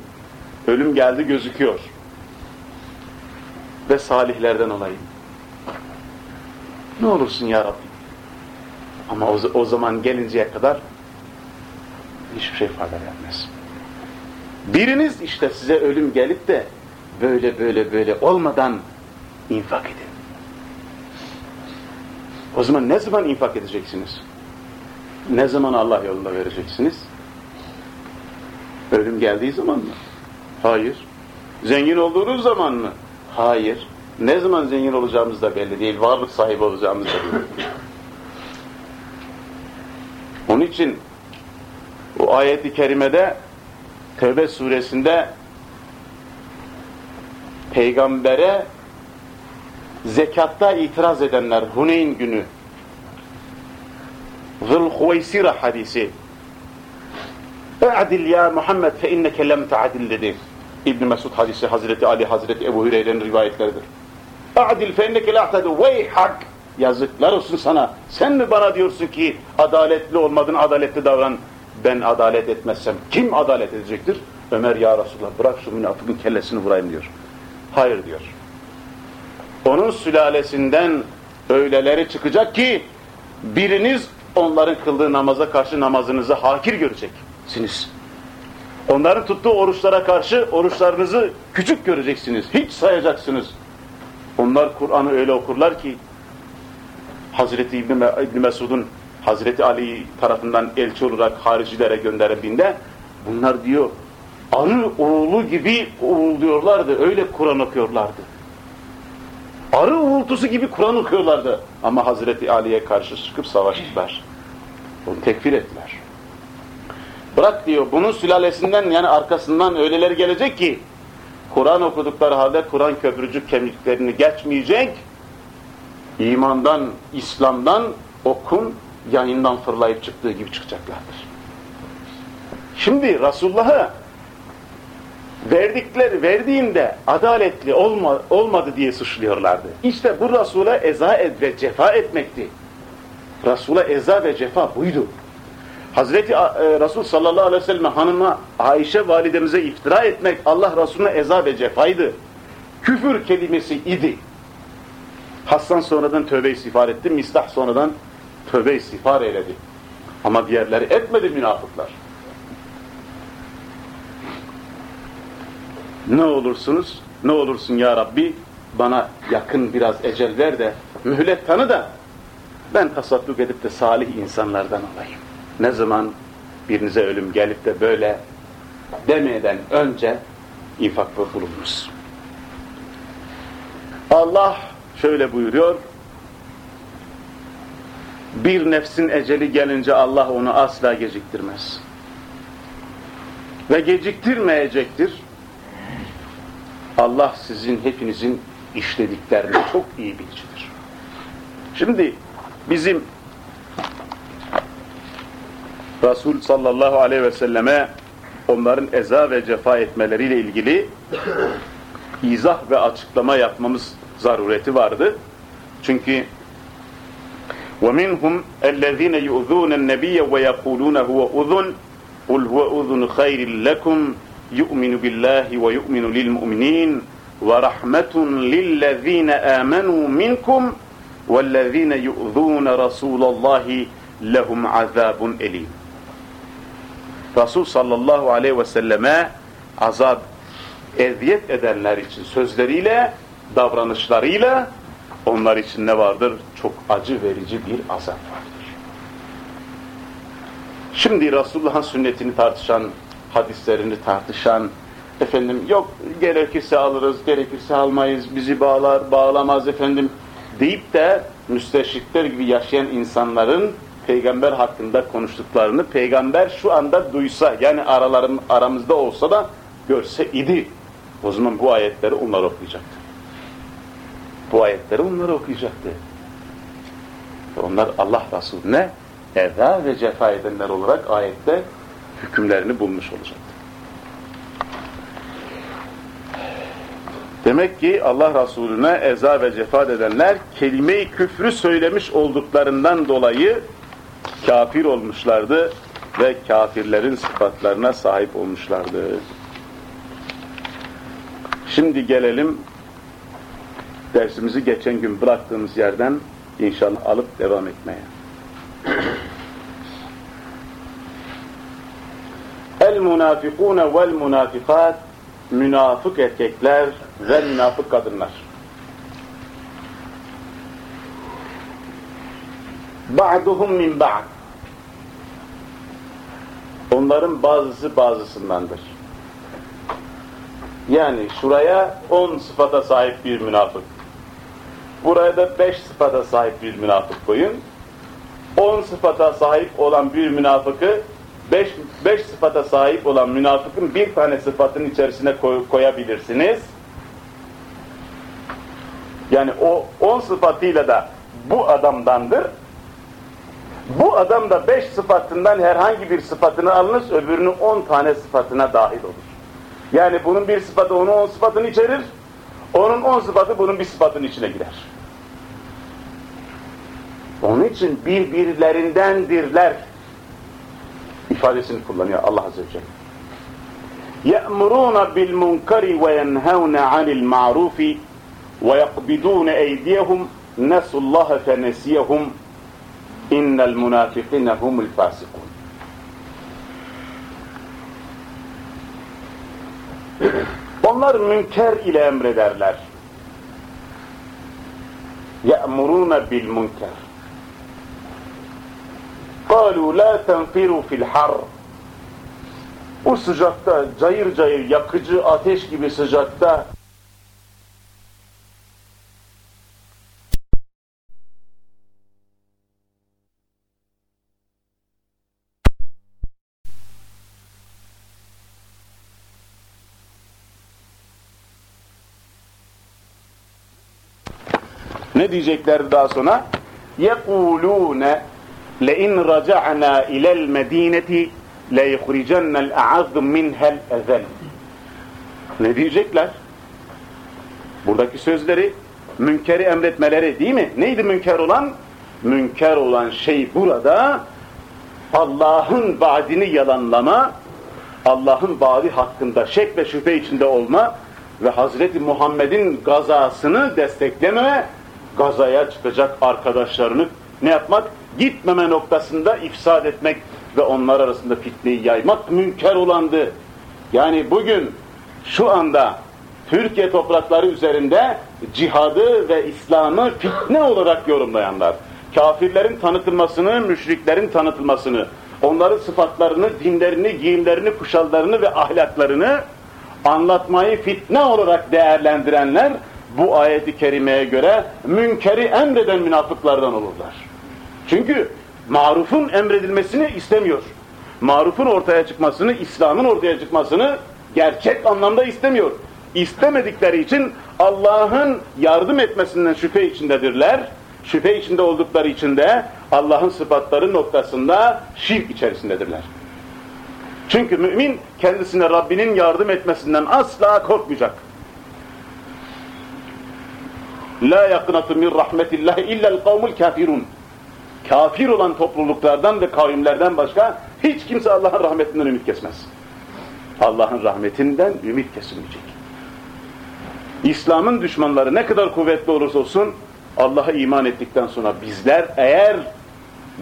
Ölüm geldi gözüküyor. Ve salihlerden olayım. Ne olursun ya Rabbi. Ama o, o zaman gelinceye kadar hiçbir şey fayda vermez. Biriniz işte size ölüm gelip de böyle böyle böyle olmadan infak edin. O zaman ne zaman infak edeceksiniz? Ne zaman Allah yolunda vereceksiniz? Ölüm geldiği zaman mı? Hayır. Zengin olduğunuz zaman mı? Hayır. Ne zaman zengin olacağımız da belli değil. Varlık sahibi olacağımız da belli Onun için bu ayeti kerimede Tevbe suresinde peygambere zekatta itiraz edenler Huneyn günü Zülhuveysira hadisi E'adil ya Muhammed fe inneke lem ta'adil dedi. İbn Mesud hadisi Hazreti Ali Hazreti Ebu Hüreyre'nin rivayetleridir. E'adil fe inneke la'tadu veyhak yazıklar olsun sana. Sen mi bana diyorsun ki adaletli olmadın, adaletli davran. Ben adalet etmezsem kim adalet edecektir? Ömer ya Resulallah bırak şu münafıkın kellesini vurayım diyor. Hayır diyor. Onun sülalesinden öyleleri çıkacak ki biriniz onların kıldığı namaza karşı namazınızı hakir göreceksiniz. Onların tuttuğu oruçlara karşı oruçlarınızı küçük göreceksiniz. Hiç sayacaksınız. Onlar Kur'an'ı öyle okurlar ki Hazreti İbni Mesud'un Hazreti Ali tarafından elçi olarak haricilere gönderildiğinde bunlar diyor arı uğulu gibi uğulduyorlardı. Öyle Kur'an okuyorlardı. Arı uğultusu gibi Kur'an okuyorlardı. Ama Hazreti Ali'ye karşı çıkıp savaştılar. Onu tekfir ettiler. Bırak diyor bunun sülalesinden yani arkasından öyleleri gelecek ki Kur'an okudukları halde Kur'an köprücük kemiklerini geçmeyecek. İmandan, İslam'dan okun yayından fırlayıp çıktığı gibi çıkacaklardır. Şimdi Resulullah'ı verdikleri verdiğinde adaletli olma, olmadı diye suçluyorlardı. İşte bu Resul'e eza et ve cefa etmekti. Resul'e eza ve cefa buydu. Hazreti e, Resul sallallahu aleyhi ve sellem hanıma Ayşe validemize iftira etmek Allah Resulüne eza ve cefaydı. Küfür kelimesi idi. Hassan sonradan tövbe istiğfar etti. Mistah sonradan tövbe istiğfar eyledi. Ama diğerleri etmedi münafıklar. Ne olursunuz, ne olursun ya Rabbi bana yakın biraz ecel ver de mühlet tanı da ben tasadduk edip de salih insanlardan olayım. Ne zaman birinize ölüm gelip de böyle demeden önce infak bulunuz. Allah şöyle buyuruyor, bir nefsin eceli gelince Allah onu asla geciktirmez. Ve geciktirmeyecektir. Allah sizin hepinizin işlediklerini çok iyi bilicidir. Şimdi bizim Resul sallallahu aleyhi ve selleme onların eza ve cefa etmeleriyle ilgili izah ve açıklama yapmamız zarureti vardı. Çünkü وَمِنْهُمْ الَّذ۪ينَ يُؤْذُونَ النَّبِيَّ وَيَقُولُونَ هُوَ اُذُنْ قُلْ هُوَ اُذُنْ خَيْرٍ لَكُمْ yu'minu billahi ve yu'minu lil mu'minin ve rahmetun lillezine amenu minkum vellezine yu'zûne Rasûlallahi lehum azâbun elîm. Resul sallallahu aleyhi ve selleme azap eziyet edenler için sözleriyle, davranışlarıyla onlar için ne vardır? Çok acı verici bir azap vardır. Şimdi Resulullah'ın sünnetini tartışan hadislerini tartışan, efendim yok gerekirse alırız, gerekirse almayız, bizi bağlar, bağlamaz efendim deyip de müsteşrikler gibi yaşayan insanların peygamber hakkında konuştuklarını peygamber şu anda duysa yani aralarım, aramızda olsa da görse idi. O zaman bu ayetleri onlar okuyacaktı. Bu ayetleri onlar okuyacaktı. Onlar Allah Resulüne eza ve cefa edenler olarak ayette hükümlerini bulmuş olacaktı. Demek ki Allah Resulüne eza ve cefa edenler kelime-i küfrü söylemiş olduklarından dolayı kafir olmuşlardı ve kafirlerin sıfatlarına sahip olmuşlardı. Şimdi gelelim dersimizi geçen gün bıraktığımız yerden inşallah alıp devam etmeye. El munafikune vel munafikat münafık erkekler ve münafık kadınlar. Ba'duhum min ba'd. Onların bazısı bazısındandır. Yani şuraya on sıfata sahip bir münafık. Buraya da beş sıfata sahip bir münafık koyun. On sıfata sahip olan bir münafıkı beş, beş sıfata sahip olan münafıkın bir tane sıfatın içerisine koy, koyabilirsiniz. Yani o on sıfatıyla da bu adamdandır. Bu adam da beş sıfatından herhangi bir sıfatını alınır, öbürünün on tane sıfatına dahil olur. Yani bunun bir sıfatı onun on sıfatını içerir, onun on sıfatı bunun bir sıfatının içine girer. Onun için birbirlerindendirler ifadesini kullanıyor Allah Azze ve Celle. يَأْمُرُونَ بِالْمُنْكَرِ وَيَنْهَوْنَ عَنِ الْمَعْرُوفِ وَيَقْبِدُونَ اَيْدِيَهُمْ نَسُوا اللّٰهَ فَنَسِيَهُمْ اِنَّ الْمُنَافِقِينَ هُمُ الْفَاسِقُونَ Onlar münker ile emrederler. يَأْمُرُونَ بِالْمُنْكَرِ قالوا la tenfiru fil har. Bu sıcakta cayır cayır yakıcı ateş gibi sıcakta Ne diyecekler daha sonra? يَقُولُونَ لَاِنْ رَجَعْنَا اِلَى الْمَد۪ينَةِ لَيُخْرِجَنَّ الْاَعَذُ مِنْهَا الْاَذَلِ Ne diyecekler? Buradaki sözleri münkeri emretmeleri değil mi? Neydi münker olan? Münker olan şey burada Allah'ın vaadini yalanlama, Allah'ın vaadi hakkında şek ve şüphe içinde olma ve Hazreti Muhammed'in gazasını destekleme gazaya çıkacak arkadaşlarını ne yapmak? Gitmeme noktasında ifsad etmek ve onlar arasında fitneyi yaymak münker olandı. Yani bugün şu anda Türkiye toprakları üzerinde cihadı ve İslam'ı fitne olarak yorumlayanlar, kafirlerin tanıtılmasını, müşriklerin tanıtılmasını, onların sıfatlarını, dinlerini, giyimlerini, kuşallarını ve ahlaklarını anlatmayı fitne olarak değerlendirenler bu ayeti kerimeye göre münkeri emreden münafıklardan olurlar. Çünkü marufun emredilmesini istemiyor. Marufun ortaya çıkmasını, İslam'ın ortaya çıkmasını gerçek anlamda istemiyor. İstemedikleri için Allah'ın yardım etmesinden şüphe içindedirler. Şüphe içinde oldukları için de Allah'ın sıfatları noktasında şirk içerisindedirler. Çünkü mümin kendisine Rabbinin yardım etmesinden asla korkmayacak. La yaknatu min rahmetillahi illa'l kavmul kafirun. Kafir olan topluluklardan ve kavimlerden başka hiç kimse Allah'ın rahmetinden ümit kesmez. Allah'ın rahmetinden ümit kesilmeyecek. İslam'ın düşmanları ne kadar kuvvetli olursa olsun Allah'a iman ettikten sonra bizler eğer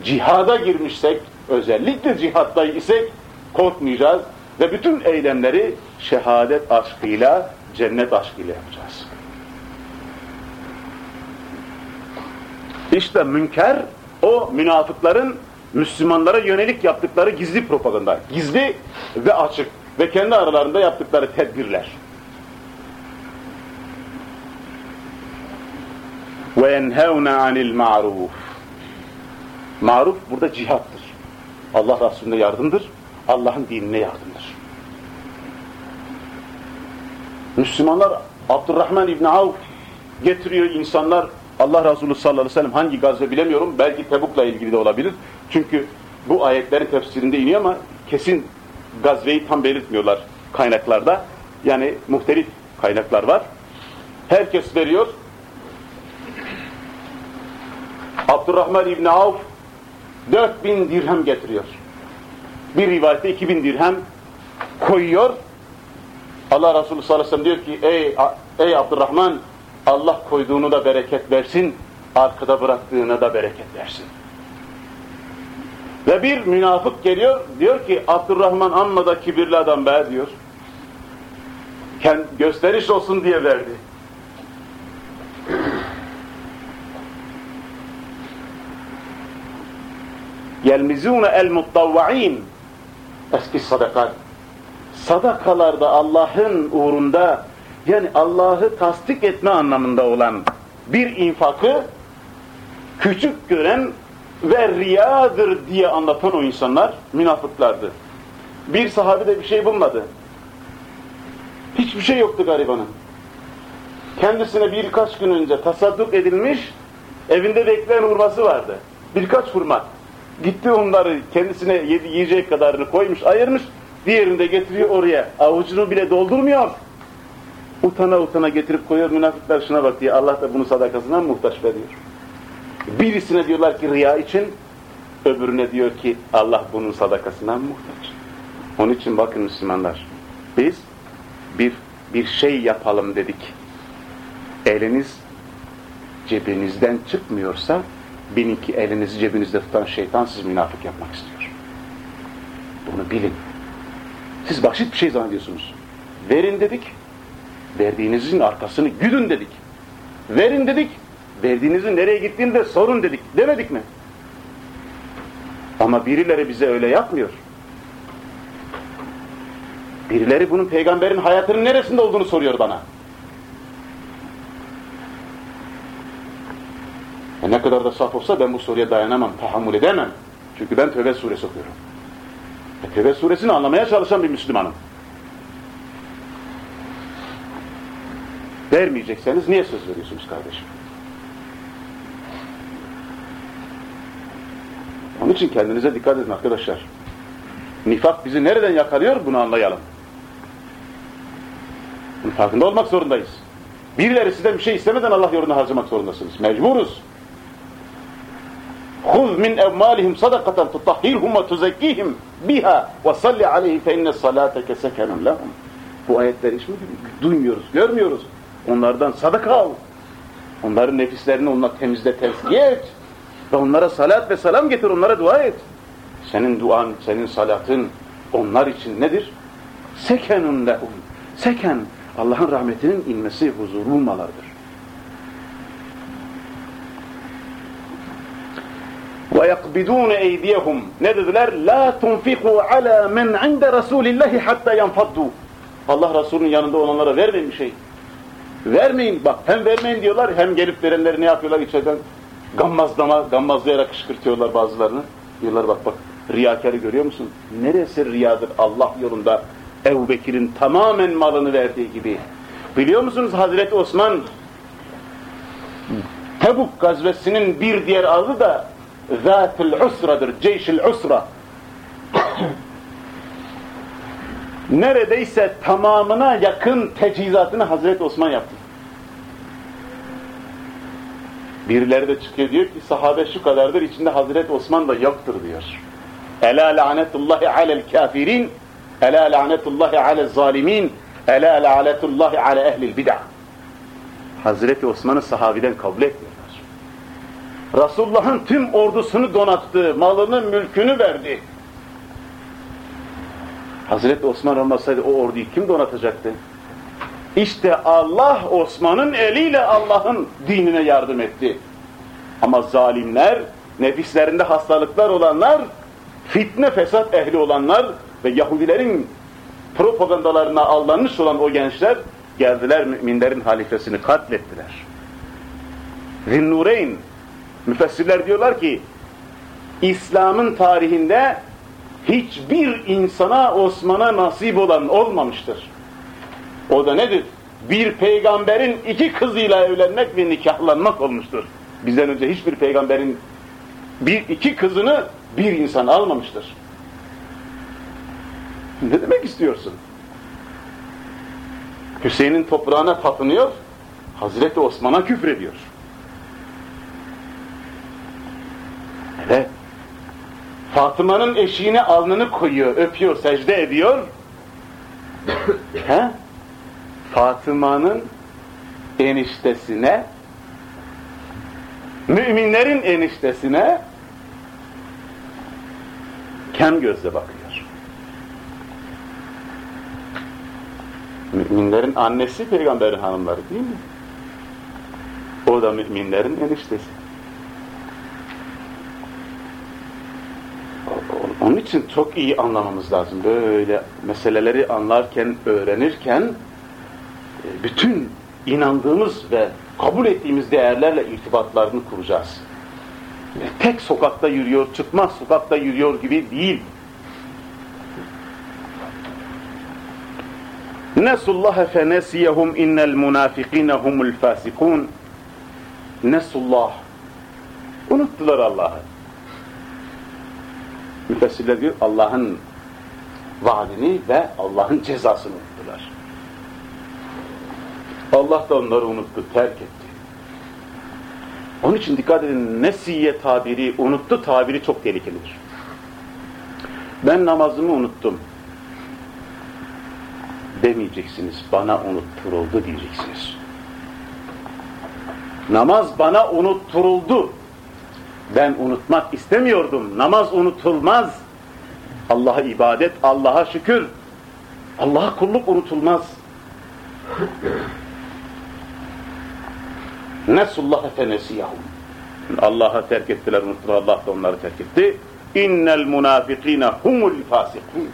cihada girmişsek, özellikle cihatta isek korkmayacağız ve bütün eylemleri şehadet aşkıyla, cennet aşkıyla yapacağız. İşte münker o münafıkların Müslümanlara yönelik yaptıkları gizli propaganda. Gizli ve açık ve kendi aralarında yaptıkları tedbirler. Yenhevne anil ma'ruf. Maruf burada cihattır. Allah Resulüne yardımdır. Allah'ın dinine yardımdır. Müslümanlar Abdurrahman İbni Avf getiriyor insanlar Allah Resulü sallallahu aleyhi ve sellem hangi gazve bilemiyorum. Belki Tebuk'la ilgili de olabilir. Çünkü bu ayetlerin tefsirinde iniyor ama kesin gazveyi tam belirtmiyorlar kaynaklarda. Yani muhtelif kaynaklar var. Herkes veriyor. Abdurrahman İbni Avf 4000 dirhem getiriyor. Bir rivayette 2000 dirhem koyuyor. Allah Resulü sallallahu aleyhi ve sellem diyor ki ey, ey Abdurrahman Allah koyduğunu da bereket versin, arkada bıraktığına da bereket versin. Ve bir münafık geliyor, diyor ki Abdurrahman amma da kibirli adam be diyor. Gösteriş olsun diye verdi. Yelmizûne el muttavva'in eski sadakat. Sadakalarda Allah'ın uğrunda yani Allah'ı tasdik etme anlamında olan bir infakı küçük gören ve riyadır diye anlatan o insanlar münafıklardı. Bir sahabe de bir şey bulmadı. Hiçbir şey yoktu garibanın. Kendisine birkaç gün önce tasadduk edilmiş, evinde bekleyen hurması vardı. Birkaç hurma. Gitti onları kendisine yiyecek kadarını koymuş, ayırmış, diğerini de getiriyor oraya. Avucunu bile doldurmuyor. Utana utana getirip koyuyor, münafıklar şuna bak diye Allah da bunu sadakasından muhtaç veriyor. Birisine diyorlar ki riya için, öbürüne diyor ki Allah bunun sadakasından muhtaç. Onun için bakın Müslümanlar, biz bir bir şey yapalım dedik. Eliniz cebinizden çıkmıyorsa, bilin ki elinizi cebinizde tutan şeytan sizi münafık yapmak istiyor. Bunu bilin. Siz basit bir şey zannediyorsunuz. Verin dedik, verdiğinizin arkasını güdün dedik. Verin dedik, verdiğinizin nereye gittiğini de sorun dedik. Demedik mi? Ama birileri bize öyle yapmıyor. Birileri bunun peygamberin hayatının neresinde olduğunu soruyor bana. E ne kadar da saf olsa ben bu soruya dayanamam, tahammül edemem. Çünkü ben Tövbe suresi okuyorum. E Tövbe suresini anlamaya çalışan bir Müslümanım. Vermeyecekseniz niye söz veriyorsunuz kardeşim? Onun için kendinize dikkat edin arkadaşlar. Nifak bizi nereden yakalıyor bunu anlayalım. Bunun farkında olmak zorundayız. Birileri sizden bir şey istemeden Allah yolunda harcamak zorundasınız. Mecburuz. خُذْ مِنْ اَوْمَالِهِمْ صَدَقَةً تُطَحِّرْهُمْ وَتُزَكِّيهِمْ بِهَا وَصَلِّ عَلَيْهِ فَاِنَّ الصَّلَاةَكَ سَكَنٌ لَهُمْ Bu ayetleri hiç mi duymuyoruz, görmüyoruz. Onlardan sadaka al. Onların nefislerini onunla temizle, tezkiye et. Ve onlara salat ve selam getir, onlara dua et. Senin duan, senin salatın onlar için nedir? Sekenun lehum. Seken, Allah'ın rahmetinin inmesi, bulmalardır. ve yakbidun eydiyehum ne dediler? La tunfiku ala men inde Rasulillahi hatta yanfaddu. Allah Resulü'nün yanında olanlara vermeyin bir şey. Vermeyin bak hem vermeyin diyorlar hem gelip verenleri ne yapıyorlar içeriden gammazlama, gammazlayarak kışkırtıyorlar bazılarını. Diyorlar bak bak riyakarı görüyor musun? Neresi riyadır Allah yolunda Ebu Bekir'in tamamen malını verdiği gibi. Biliyor musunuz Hazreti Osman Tebuk gazvesinin bir diğer adı da Zâtul Usra'dır, Ceyşil Usra. Neredeyse tamamına yakın tecihizatını Hazreti Osman yaptı. Birileri de çıkıyor diyor ki sahabe şu kadardır içinde Hazreti Osman da yoktur diyor. Ela lanetullahi alel kafirin Ela lanetullahi alel zalimin Ela lanetullahi ale ehlil bid'ah Hazreti Osman'ı sahabiden kabul etmiyorlar. Resulullah'ın tüm ordusunu donattı, malını, mülkünü verdi. Hazreti Osman olmasaydı o orduyu kim donatacaktı? İşte Allah Osman'ın eliyle Allah'ın dinine yardım etti. Ama zalimler, nefislerinde hastalıklar olanlar, fitne fesat ehli olanlar ve Yahudilerin propagandalarına aldanmış olan o gençler geldiler müminlerin halifesini katlettiler. Zinnureyn müfessirler diyorlar ki İslam'ın tarihinde hiçbir insana Osman'a nasip olan olmamıştır. O da nedir? Bir peygamberin iki kızıyla evlenmek ve nikahlanmak olmuştur. Bizden önce hiçbir peygamberin bir iki kızını bir insan almamıştır. Ne demek istiyorsun? Hüseyin'in toprağına tapınıyor, Hazreti Osman'a küfrediyor. Evet. Fatıma'nın eşiğine alnını koyuyor, öpüyor, secde ediyor. Fatıma'nın eniştesine, müminlerin eniştesine kem gözle bakıyor. Müminlerin annesi peygamberin hanımları değil mi? O da müminlerin eniştesi. Onun için çok iyi anlamamız lazım. Böyle meseleleri anlarken, öğrenirken e, bütün inandığımız ve kabul ettiğimiz değerlerle irtibatlarını kuracağız. Tek sokakta yürüyor, çıkmaz sokakta yürüyor gibi değil. Nesullaha fenesiyehum innel munafikine humul fasikun. Nesullah. Unuttular Allah'ı. Müfessirler diyor Allah'ın vaadini ve Allah'ın cezasını unuttular. Allah da onları unuttu, terk etti. Onun için dikkat edin, nesiye tabiri, unuttu tabiri çok tehlikelidir. Ben namazımı unuttum demeyeceksiniz. Bana unutturuldu diyeceksiniz. Namaz bana unutturuldu. Ben unutmak istemiyordum. Namaz unutulmaz. Allah'a ibadet, Allah'a şükür. Allah'a kulluk unutulmaz. Nesullaha fenesiyahum. Allah'a terk ettiler, unuttular. Allah da onları terk etti. İnnel munafikine humul fasikun.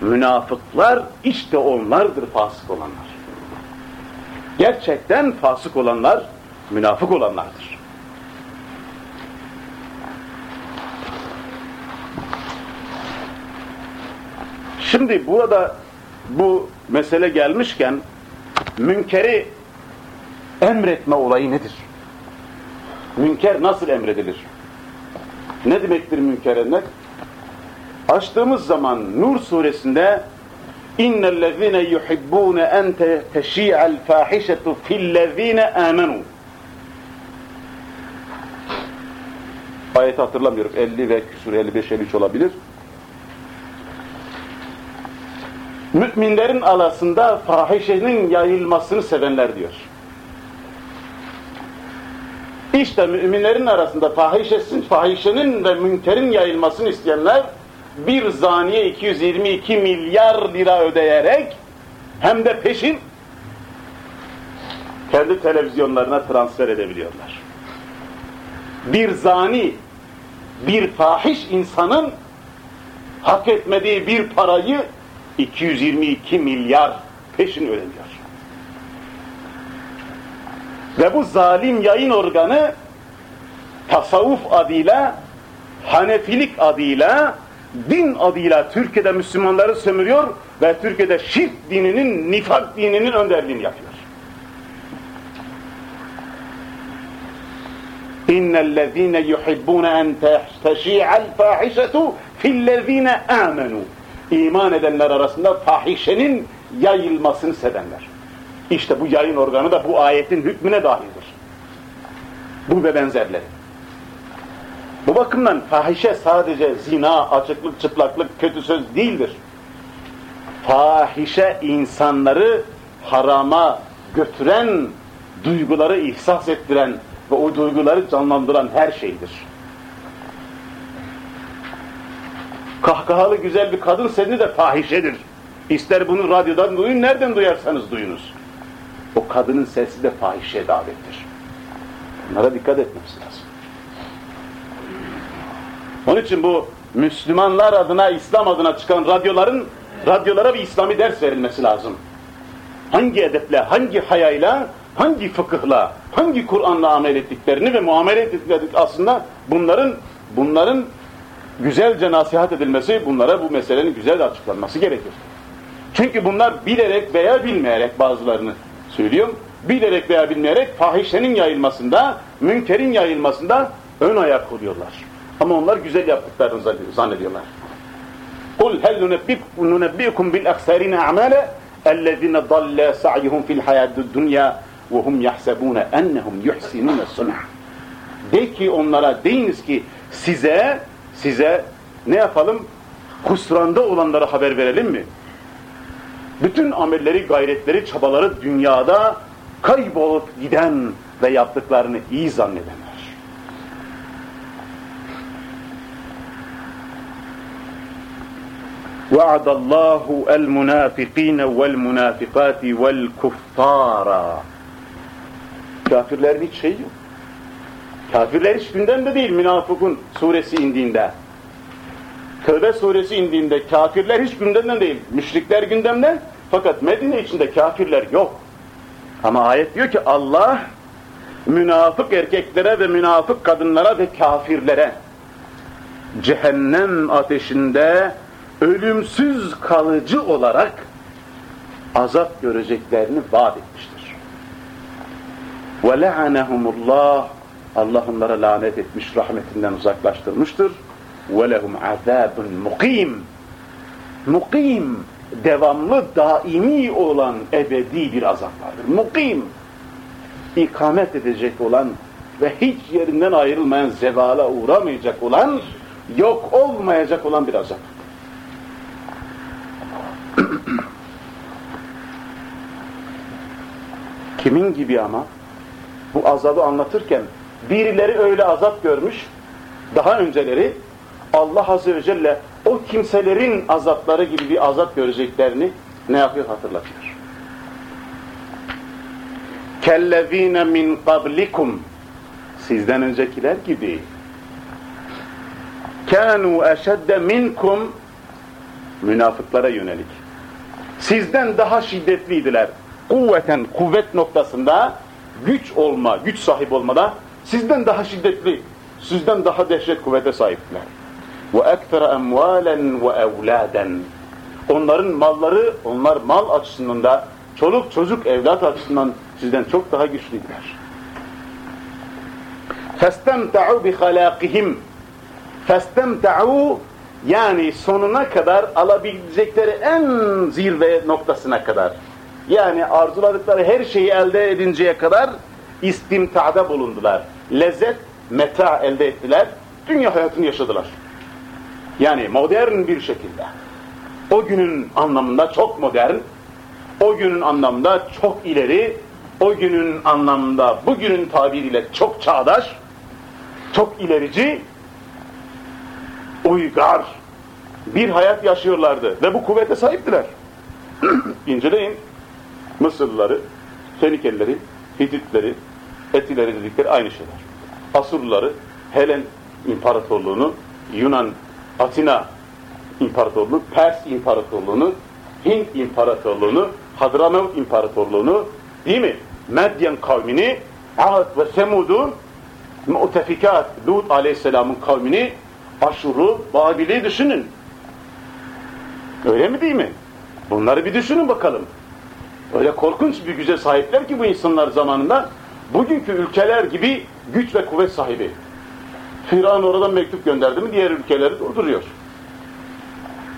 Münafıklar işte onlardır fasık olanlar. Gerçekten fasık olanlar münafık olanlardır. Şimdi burada bu mesele gelmişken münkeri emretme olayı nedir? Münker nasıl emredilir? Ne demektir münker emret? Açtığımız zaman Nur suresinde innellezine yuhibbune en teşi'al fahişetu fillezine amenu Ayeti hatırlamıyorum. 50 ve küsur 55 53 olabilir. Müminlerin arasında fahişenin yayılmasını sevenler diyor. İşte müminlerin arasında fahişesin, fahişenin ve münkerin yayılmasını isteyenler bir zaniye 222 milyar lira ödeyerek hem de peşin kendi televizyonlarına transfer edebiliyorlar. Bir zani bir fahiş insanın hak etmediği bir parayı 222 milyar peşin ödemiyor. Ve bu zalim yayın organı tasavvuf adıyla, Hanefilik adıyla, din adıyla Türkiye'de Müslümanları sömürüyor ve Türkiye'de şirk dininin, nifak dininin önderliğini yapıyor. İnnellezîne yuhibbûne en teşî'al fâhişetu fillezîne âmenû. İman edenler arasında fahişenin yayılmasını sevenler. İşte bu yayın organı da bu ayetin hükmüne dahildir. Bu ve benzerleri. Bu bakımdan fahişe sadece zina, açıklık, çıplaklık, kötü söz değildir. Fahişe insanları harama götüren, duyguları ihsas ettiren ve o duyguları canlandıran her şeydir. Kahkahalı güzel bir kadın seni de fahişedir. İster bunu radyodan duyun, nereden duyarsanız duyunuz. O kadının sesi de fahişe davettir. Bunlara dikkat etmemiz lazım. Onun için bu Müslümanlar adına, İslam adına çıkan radyoların, radyolara bir İslami ders verilmesi lazım. Hangi edeple, hangi hayayla, hangi fıkıhla, hangi Kur'an'la amel ettiklerini ve muamele ettiklerini aslında bunların bunların güzelce nasihat edilmesi, bunlara bu meselenin güzel açıklanması gerekir. Çünkü bunlar bilerek veya bilmeyerek bazılarını söylüyorum, bilerek veya bilmeyerek fahişenin yayılmasında, münkerin yayılmasında ön ayak oluyorlar. Ama onlar güzel yaptıklarını zannediyorlar. قُلْ هَلْ نُنَبِّئُكُمْ بِالْأَخْسَارِينَ أَعْمَالَ اَلَّذِينَ ضَلَّ سَعْيُهُمْ فِي الْحَيَاةِ الدُّنْيَا وَهُمْ يَحْسَبُونَ اَنَّهُمْ يُحْسِنُونَ الصُّنْعَ De ki onlara, deyiniz ki size size ne yapalım? Husranda olanlara haber verelim mi? Bütün amelleri, gayretleri, çabaları dünyada kaybolup giden ve yaptıklarını iyi zannedenler. وعد الله المنافقين والمنافقات والكفار Kafirlerin hiç şeyi yok. Kafirler hiç gündemde değil Münafıkun suresi indiğinde. Tövbe suresi indiğinde kafirler hiç gündemden değil. Müşrikler gündemde fakat Medine içinde kafirler yok. Ama ayet diyor ki Allah münafık erkeklere ve münafık kadınlara ve kafirlere cehennem ateşinde ölümsüz kalıcı olarak azap göreceklerini vaat etmiştir. وَلَعَنَهُمُ اللّٰهِ Allah onlara lanet etmiş, rahmetinden uzaklaştırmıştır. وَلَهُمْ عَذَابٌ mukim. Mukim, devamlı, daimi olan ebedi bir azap vardır. Mukim, ikamet edecek olan ve hiç yerinden ayrılmayan, zevala uğramayacak olan, yok olmayacak olan bir azap. Kimin gibi ama? Bu azabı anlatırken birileri öyle azap görmüş, daha önceleri Allah Azze ve Celle o kimselerin azapları gibi bir azap göreceklerini ne yapıyor hatırlatıyor. Kellezine min qablikum. Sizden öncekiler gibi. Kanu eşedde minkum. Münafıklara yönelik. Sizden daha şiddetliydiler. Kuvveten kuvvet noktasında güç olma, güç sahibi olmada Sizden daha şiddetli, sizden daha dehşet kuvvete sahipler. Ve ektere emvalen ve evladen. Onların malları, onlar mal açısından da çoluk çocuk evlat açısından sizden çok daha güçlüdür. Festemta'u bi halakihim. Festemta'u yani sonuna kadar alabilecekleri en zirve noktasına kadar. Yani arzuladıkları her şeyi elde edinceye kadar istimtada bulundular. Lezzet, meta elde ettiler. Dünya hayatını yaşadılar. Yani modern bir şekilde. O günün anlamında çok modern, o günün anlamında çok ileri, o günün anlamında bugünün tabiriyle çok çağdaş, çok ilerici, uygar bir hayat yaşıyorlardı ve bu kuvvete sahiptiler. İnceleyin. Mısırlıları, Fenikelileri, Hititleri, Etileri dedikleri aynı şeyler. Asurluları, Helen İmparatorluğunu, Yunan, Atina İmparatorluğu, Pers İmparatorluğunu, Hint İmparatorluğunu, Hadramavut İmparatorluğunu, değil mi? Medyen kavmini, Ad ve Semud'u, Mu'tefikat, Lut Aleyhisselam'ın kavmini, Aşur'u, Babil'i düşünün. Öyle mi değil mi? Bunları bir düşünün bakalım. Öyle korkunç bir güce sahipler ki bu insanlar zamanında bugünkü ülkeler gibi güç ve kuvvet sahibi. Firavun oradan mektup gönderdi mi diğer ülkeleri durduruyor.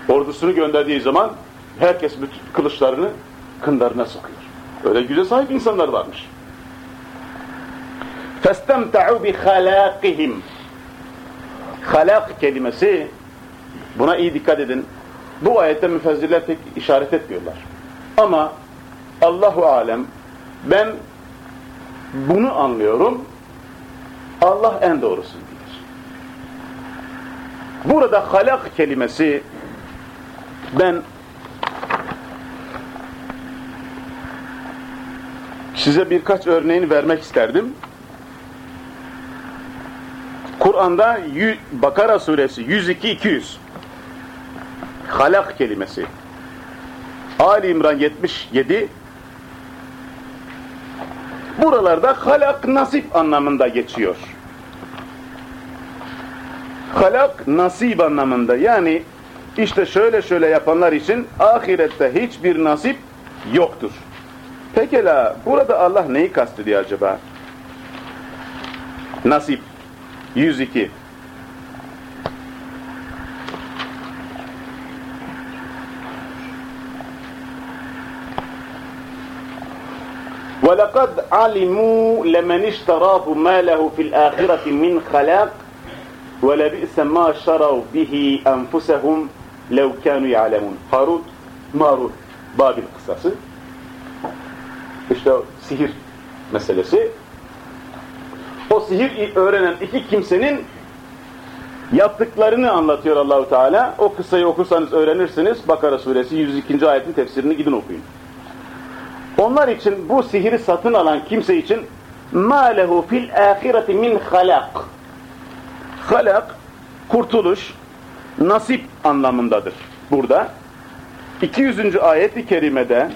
Ordusunu gönderdiği zaman herkes bütün kılıçlarını kınlarına sokuyor. Öyle güce sahip insanlar varmış. فَاسْتَمْتَعُوا بِخَلَاقِهِمْ Halak kelimesi buna iyi dikkat edin. Bu ayette müfezzirler pek işaret etmiyorlar. Ama Allahu alem ben bunu anlıyorum. Allah en doğrusunu bilir. Burada halak kelimesi ben size birkaç örneğini vermek isterdim. Kur'an'da Bakara suresi 102-200 halak kelimesi Ali İmran 77 buralarda halak nasip anlamında geçiyor. Halak nasip anlamında yani işte şöyle şöyle yapanlar için ahirette hiçbir nasip yoktur. Pekala burada Allah neyi kastediyor acaba? Nasip 102 وَلَقَدْ عَلِمُوا لَمَنِ اشْتَرَاهُ مَا لَهُ فِي الْآخِرَةِ مِنْ خَلَاقٍ وَلَبِئْسَ مَا شَرَوْا بِهِ أَنْفُسَهُمْ لَوْ كَانُوا يَعْلَمُونَ Harut, Marut, Babil kıssası. İşte sihir meselesi. O sihir öğrenen iki kimsenin yaptıklarını anlatıyor Allahu Teala. O kıssayı okursanız öğrenirsiniz. Bakara suresi 102. ayetin tefsirini gidin okuyun. Onlar için bu sihiri satın alan kimse için مَا لَهُ فِي الْآخِرَةِ مِنْ خَلَقٍ Halak, kurtuluş, nasip anlamındadır burada. 200. ayet-i kerimede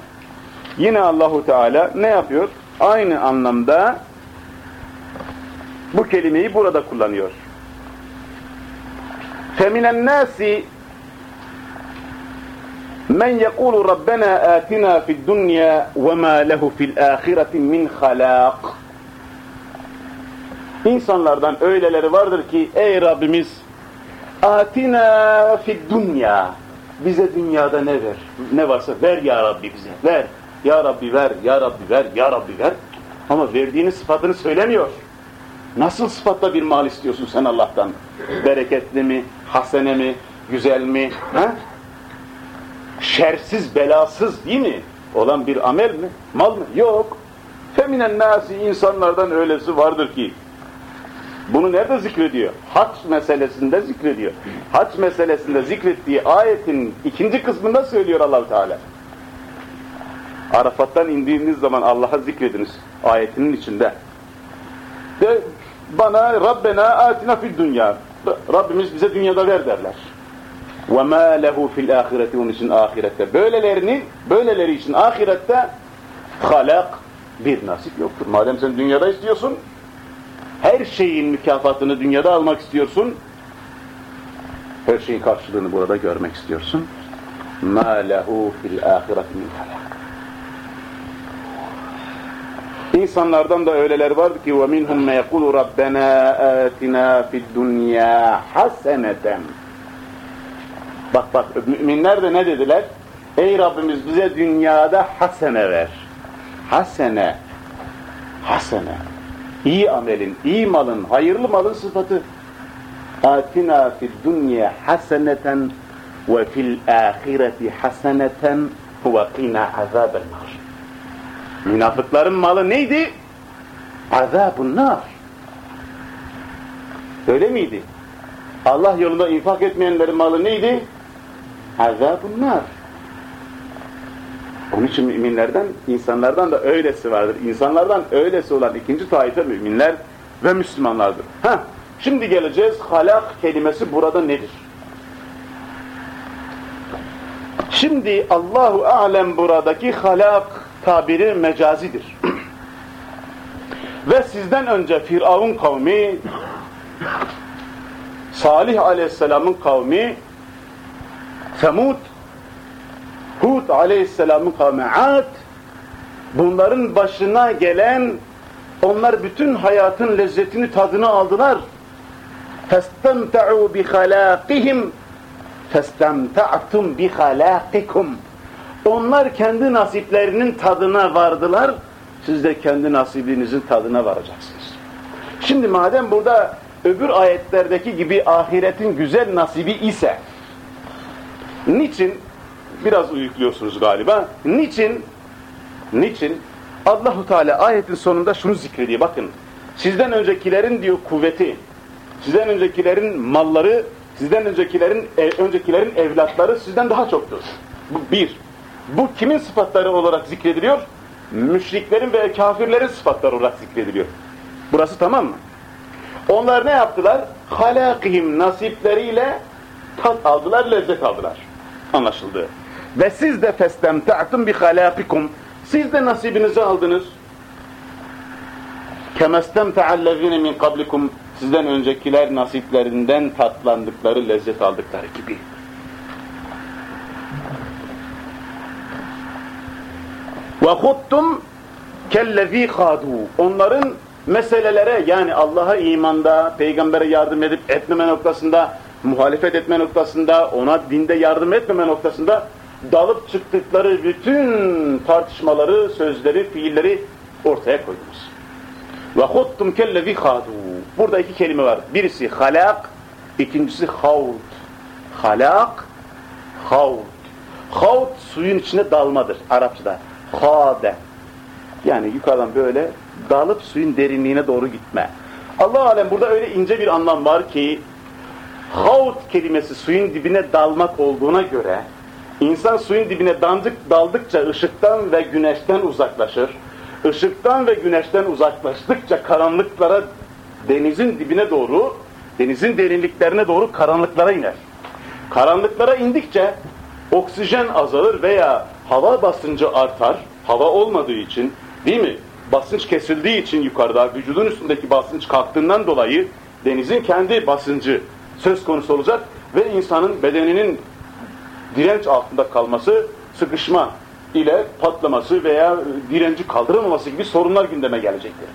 yine Allahu Teala ne yapıyor? Aynı anlamda bu kelimeyi burada kullanıyor. فَمِنَ النَّاسِ Men yekulu Rabbena atina fid dunya ve ma lehu fil ahireti min halak. İnsanlardan öyleleri vardır ki ey Rabbimiz atina fid dunya bize dünyada ne ver? Ne varsa ver ya Rabbi bize. Ver. Ya Rabbi ver, ya Rabbi ver, ya Rabbi ver. Ama verdiğinin sıfatını söylemiyor. Nasıl sıfatla bir mal istiyorsun sen Allah'tan? Bereketli mi, hasene mi, güzel mi? Ha? Şersiz, belasız değil mi? Olan bir amel mi? Mal mı? Yok. Feminen nasi insanlardan öylesi vardır ki bunu nerede zikrediyor? Hac meselesinde zikrediyor. Hac meselesinde zikrettiği ayetin ikinci kısmında söylüyor allah Teala. Arafat'tan indiğiniz zaman Allah'a zikrediniz ayetinin içinde. De bana Rabbena atina fid dünya. Rabbimiz bize dünyada ver derler. وَمَا لَهُ فِي الْآخِرَةِ Onun için ahirette. Böylelerinin, böyleleri için ahirette halak bir nasip yoktur. Madem sen dünyada istiyorsun, her şeyin mükafatını dünyada almak istiyorsun, her şeyin karşılığını burada görmek istiyorsun. مَا لَهُ فِي الْآخِرَةِ مِنْ halak. İnsanlardan da öyleler vardı ki وَمِنْهُمْ مَا يَقُولُ رَبَّنَا آتِنَا فِي الدُّنْيَا حَسَنَةً Bak bak müminler de ne dediler? Ey Rabbimiz bize dünyada hasene ver. Hasene. Hasene. İyi amelin, iyi malın, hayırlı malın sıfatı. Atina fid dunya haseneten ve fil ahireti haseneten ve qina azabel nar. Münafıkların malı neydi? Azabun nar. Öyle miydi? Allah yolunda infak etmeyenlerin malı neydi? Azabun nar. Onun için müminlerden, insanlardan da öylesi vardır. İnsanlardan öylesi olan ikinci taife müminler ve Müslümanlardır. Ha, Şimdi geleceğiz halak kelimesi burada nedir? Şimdi Allahu alem buradaki halak tabiri mecazidir. Ve sizden önce Firavun kavmi, Salih aleyhisselamın kavmi, Semud, Hud aleyhisselamın kavmi Ad, bunların başına gelen, onlar bütün hayatın lezzetini, tadını aldılar. فَاسْتَمْتَعُوا بِخَلَاقِهِمْ فَاسْتَمْتَعْتُمْ بِخَلَاقِكُمْ Onlar kendi nasiplerinin tadına vardılar, siz de kendi nasibinizin tadına varacaksınız. Şimdi madem burada öbür ayetlerdeki gibi ahiretin güzel nasibi ise, niçin, biraz uyukluyorsunuz galiba, niçin, niçin Allahu Teala ayetin sonunda şunu zikrediyor, bakın, sizden öncekilerin diyor kuvveti, sizden öncekilerin malları, sizden öncekilerin e, öncekilerin evlatları sizden daha çoktur. Bu bir. Bu kimin sıfatları olarak zikrediliyor? Müşriklerin ve kafirlerin sıfatları olarak zikrediliyor. Burası tamam mı? Onlar ne yaptılar? Halakihim nasipleriyle tat aldılar, lezzet aldılar. Anlaşıldı. Ve siz de festemta'tum bi halakikum. Siz de nasibinizi aldınız. Kemestemta'allezine min kablikum. Sizden öncekiler nasiplerinden tatlandıkları, lezzet aldıkları gibi. Ve huttum kellezî kâdû. Onların meselelere yani Allah'a imanda, peygambere yardım edip etmeme noktasında, muhalefet etme noktasında, ona dinde yardım etmeme noktasında dalıp çıktıkları bütün tartışmaları, sözleri, fiilleri ortaya koydunuz. Ve huttum kellezî kâdû. Burada iki kelime var. Birisi halak, ikincisi havd. Halak, havd. Havd suyun içine dalmadır Arapçada. Hade. Yani yukarıdan böyle dalıp suyun derinliğine doğru gitme. Allah alem burada öyle ince bir anlam var ki havd kelimesi suyun dibine dalmak olduğuna göre insan suyun dibine dandık, daldıkça ışıktan ve güneşten uzaklaşır. Işıktan ve güneşten uzaklaştıkça karanlıklara denizin dibine doğru, denizin derinliklerine doğru karanlıklara iner. Karanlıklara indikçe oksijen azalır veya hava basıncı artar. Hava olmadığı için değil mi? Basınç kesildiği için yukarıda vücudun üstündeki basınç kalktığından dolayı denizin kendi basıncı söz konusu olacak ve insanın bedeninin direnç altında kalması, sıkışma ile patlaması veya direnci kaldıramaması gibi sorunlar gündeme gelecektir.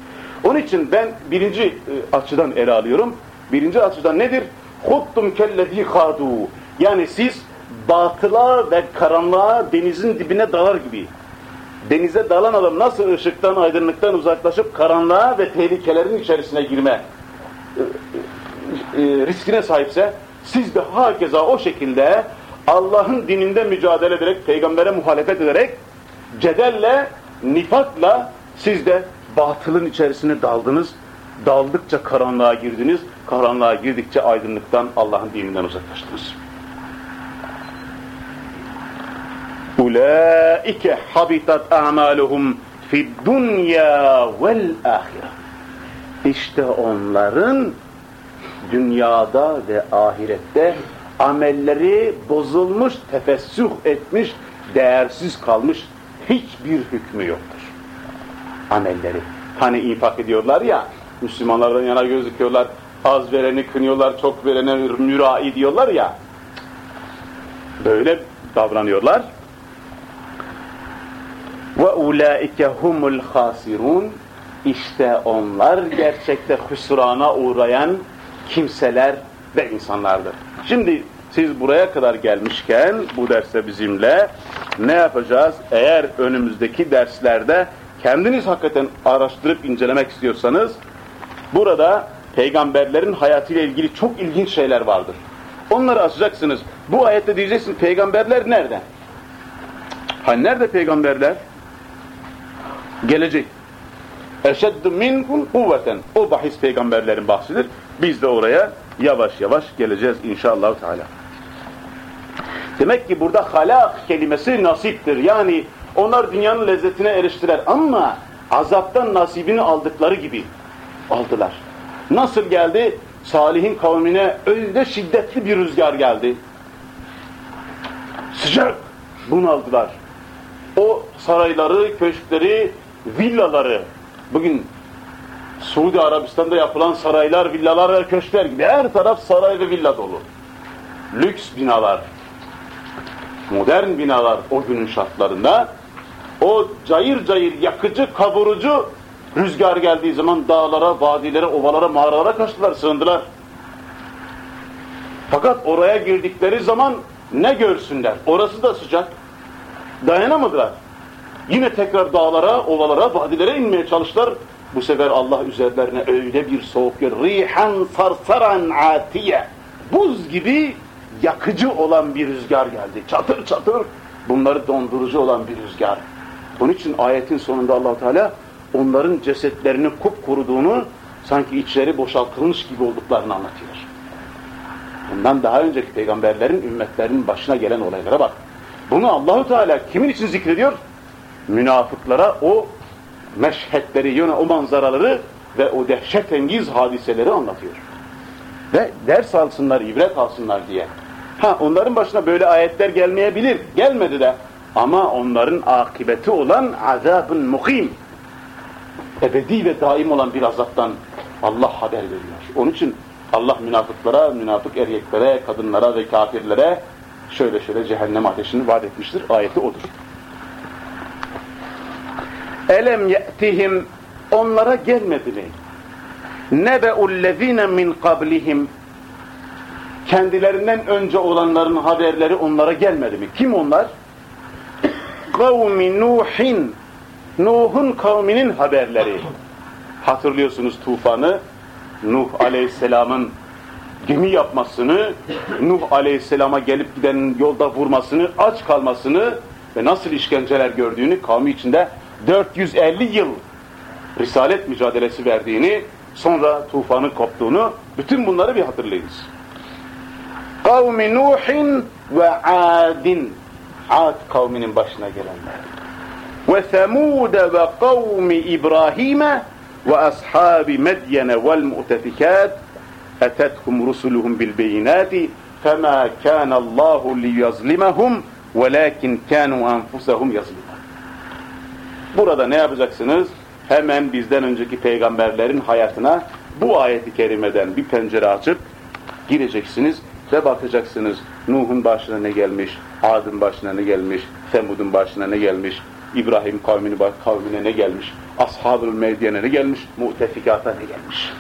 Onun için ben birinci e, açıdan ele alıyorum. Birinci açıdan nedir? Huttum kellezî hâdû. Yani siz batıla ve karanlığa denizin dibine dalar gibi. Denize dalan adam nasıl ışıktan, aydınlıktan uzaklaşıp karanlığa ve tehlikelerin içerisine girme e, riskine sahipse siz de hakeza o şekilde Allah'ın dininde mücadele ederek, peygambere muhalefet ederek, cedelle, nifakla siz de batılın içerisine daldınız. Daldıkça karanlığa girdiniz. Karanlığa girdikçe aydınlıktan, Allah'ın dininden uzaklaştınız. Ulaike habitat a'maluhum fid dunya vel ahire. İşte onların dünyada ve ahirette amelleri bozulmuş, tefessüh etmiş, değersiz kalmış hiçbir hükmü yoktur. Amelleri. Hani infak ediyorlar ya, Müslümanlardan yana gözüküyorlar, az vereni kınıyorlar, çok verene mürai diyorlar ya, böyle davranıyorlar. Ve ulaike humul hasirun işte onlar gerçekte hüsrana uğrayan kimseler ve insanlardır. Şimdi siz buraya kadar gelmişken bu derste bizimle ne yapacağız? Eğer önümüzdeki derslerde kendiniz hakikaten araştırıp incelemek istiyorsanız burada peygamberlerin hayatıyla ilgili çok ilginç şeyler vardır. Onları açacaksınız. Bu ayette diyeceksin peygamberler nerede? Hani nerede peygamberler? Gelecek. Eşeddu minkum kuvveten. O bahis peygamberlerin bahsidir. Biz de oraya yavaş yavaş geleceğiz inşallah Teala. Demek ki burada halak kelimesi nasiptir. Yani onlar dünyanın lezzetine eriştiler ama azaptan nasibini aldıkları gibi aldılar. Nasıl geldi? Salih'in kavmine öyle şiddetli bir rüzgar geldi. Sıcak bunaldılar. O sarayları, köşkleri, villaları, bugün Suudi Arabistan'da yapılan saraylar, villalar ve köşkler gibi her taraf saray ve villa dolu. Lüks binalar, modern binalar o günün şartlarında o cayır cayır yakıcı, kavurucu rüzgar geldiği zaman dağlara, vadilere, ovalara, mağaralara kaçtılar, sığındılar. Fakat oraya girdikleri zaman ne görsünler? Orası da sıcak. Dayanamadılar. Yine tekrar dağlara, ovalara, vadilere inmeye çalıştılar. Bu sefer Allah üzerlerine öyle bir soğuk yer, rihan sarsaran atiye, buz gibi yakıcı olan bir rüzgar geldi. Çatır çatır bunları dondurucu olan bir rüzgar. Onun için ayetin sonunda allah Teala onların cesetlerinin kupkuruduğunu sanki içleri boşaltılmış gibi olduklarını anlatıyor. Bundan daha önceki peygamberlerin, ümmetlerinin başına gelen olaylara bak. Bunu Allahu Teala kimin için zikrediyor? Münafıklara o meşhetleri, yine o manzaraları ve o dehşetengiz hadiseleri anlatıyor. Ve ders alsınlar, ibret alsınlar diye. Ha onların başına böyle ayetler gelmeyebilir. Gelmedi de. Ama onların akıbeti olan azabın mukim. Ebedi ve daim olan bir azaptan Allah haber veriyor. Onun için Allah münafıklara, münafık erkeklere, kadınlara ve kafirlere şöyle şöyle cehennem ateşini vaat etmiştir. Ayeti odur. Elem ye'tihim onlara gelmedi mi? Nebe'ullezine min qablihim kendilerinden önce olanların haberleri onlara gelmedi mi? Kim onlar? Kavmi Nuhin Nuh'un kavminin haberleri. Hatırlıyorsunuz tufanı. Nuh Aleyhisselam'ın gemi yapmasını, Nuh Aleyhisselam'a gelip giden yolda vurmasını, aç kalmasını ve nasıl işkenceler gördüğünü kavmi içinde 450 yıl risalet mücadelesi verdiğini, sonra tufanın koptuğunu, bütün bunları bir hatırlayınız. Kavmi Nuhin ve Adin. Ad kavminin başına gelenler. Ve Semud ve kavmi İbrahim'e ve ashabi Medyene vel mu'tefikat etethum rusuluhum bil beyinati fema kana Allahu liyazlimahum velakin kanu enfusahum yazlimun. Burada ne yapacaksınız? Hemen bizden önceki peygamberlerin hayatına bu ayeti kerimeden bir pencere açıp gireceksiniz ve bakacaksınız Nuh'un başına ne gelmiş, Ad'ın başına ne gelmiş, Semud'un başına ne gelmiş, İbrahim kavmini, kavmine ne gelmiş, Ashab-ül Medyen'e ne gelmiş, Mu'tefikata ne gelmiş.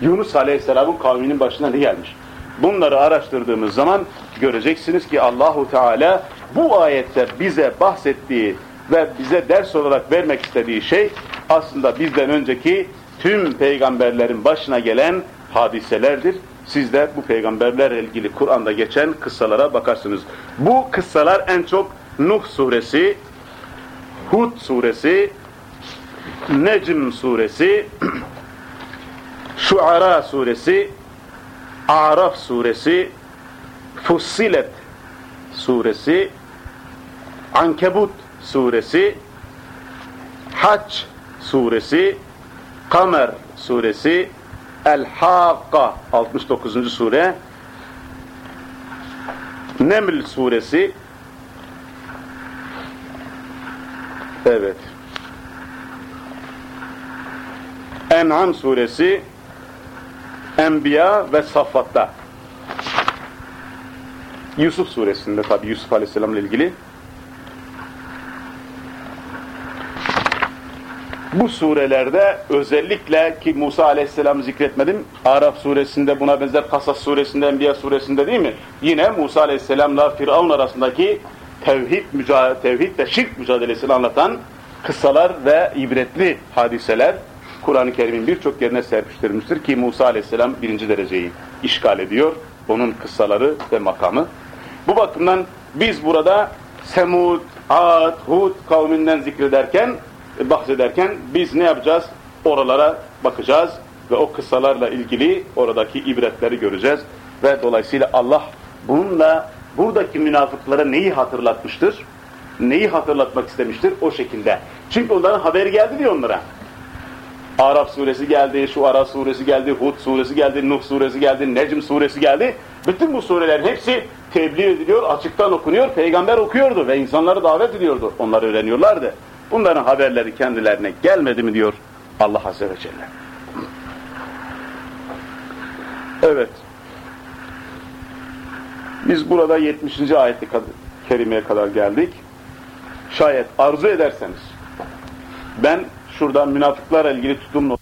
Yunus Aleyhisselam'ın kavminin başına ne gelmiş. Bunları araştırdığımız zaman göreceksiniz ki Allahu Teala bu ayette bize bahsettiği ve bize ders olarak vermek istediği şey aslında bizden önceki tüm peygamberlerin başına gelen hadiselerdir. Siz de bu peygamberlerle ilgili Kur'an'da geçen kıssalara bakarsınız. Bu kıssalar en çok Nuh suresi, Hud suresi, Necm suresi, Şuara suresi, Araf suresi, Fussilet suresi, Ankebut suresi, Haç suresi, Kamer suresi, El-Hakka 69. sure, Neml suresi, evet, En'am suresi, Enbiya ve Saffat'ta. Yusuf suresinde tabi Yusuf Aleyhisselam ile ilgili bu surelerde özellikle ki Musa Aleyhisselam'ı zikretmedim. Araf suresinde buna benzer Kasas suresinde, Enbiya suresinde değil mi? Yine Musa Aleyhisselam'la Firavun arasındaki tevhid, tevhid ve şirk mücadelesini anlatan kıssalar ve ibretli hadiseler Kur'an-ı Kerim'in birçok yerine serpiştirilmiştir ki Musa Aleyhisselam birinci dereceyi işgal ediyor. Onun kıssaları ve makamı. Bu bakımdan biz burada Semud, Ad, Hud kavminden zikrederken bahsederken biz ne yapacağız? Oralara bakacağız ve o kıssalarla ilgili oradaki ibretleri göreceğiz. Ve dolayısıyla Allah bununla buradaki münafıklara neyi hatırlatmıştır? Neyi hatırlatmak istemiştir? O şekilde. Çünkü onların haberi geldi diyor onlara. Araf suresi geldi, şu Ara suresi geldi, Hud suresi geldi, Nuh suresi geldi, Necm suresi geldi. Bütün bu surelerin hepsi tebliğ ediliyor, açıktan okunuyor. Peygamber okuyordu ve insanları davet ediyordu. Onlar öğreniyorlardı. Bunların haberleri kendilerine gelmedi mi diyor Allah Azze ve Celle. Evet. Biz burada 70. ayet-i kerimeye kadar geldik. Şayet arzu ederseniz ben şuradan münafıklarla ilgili tutumlu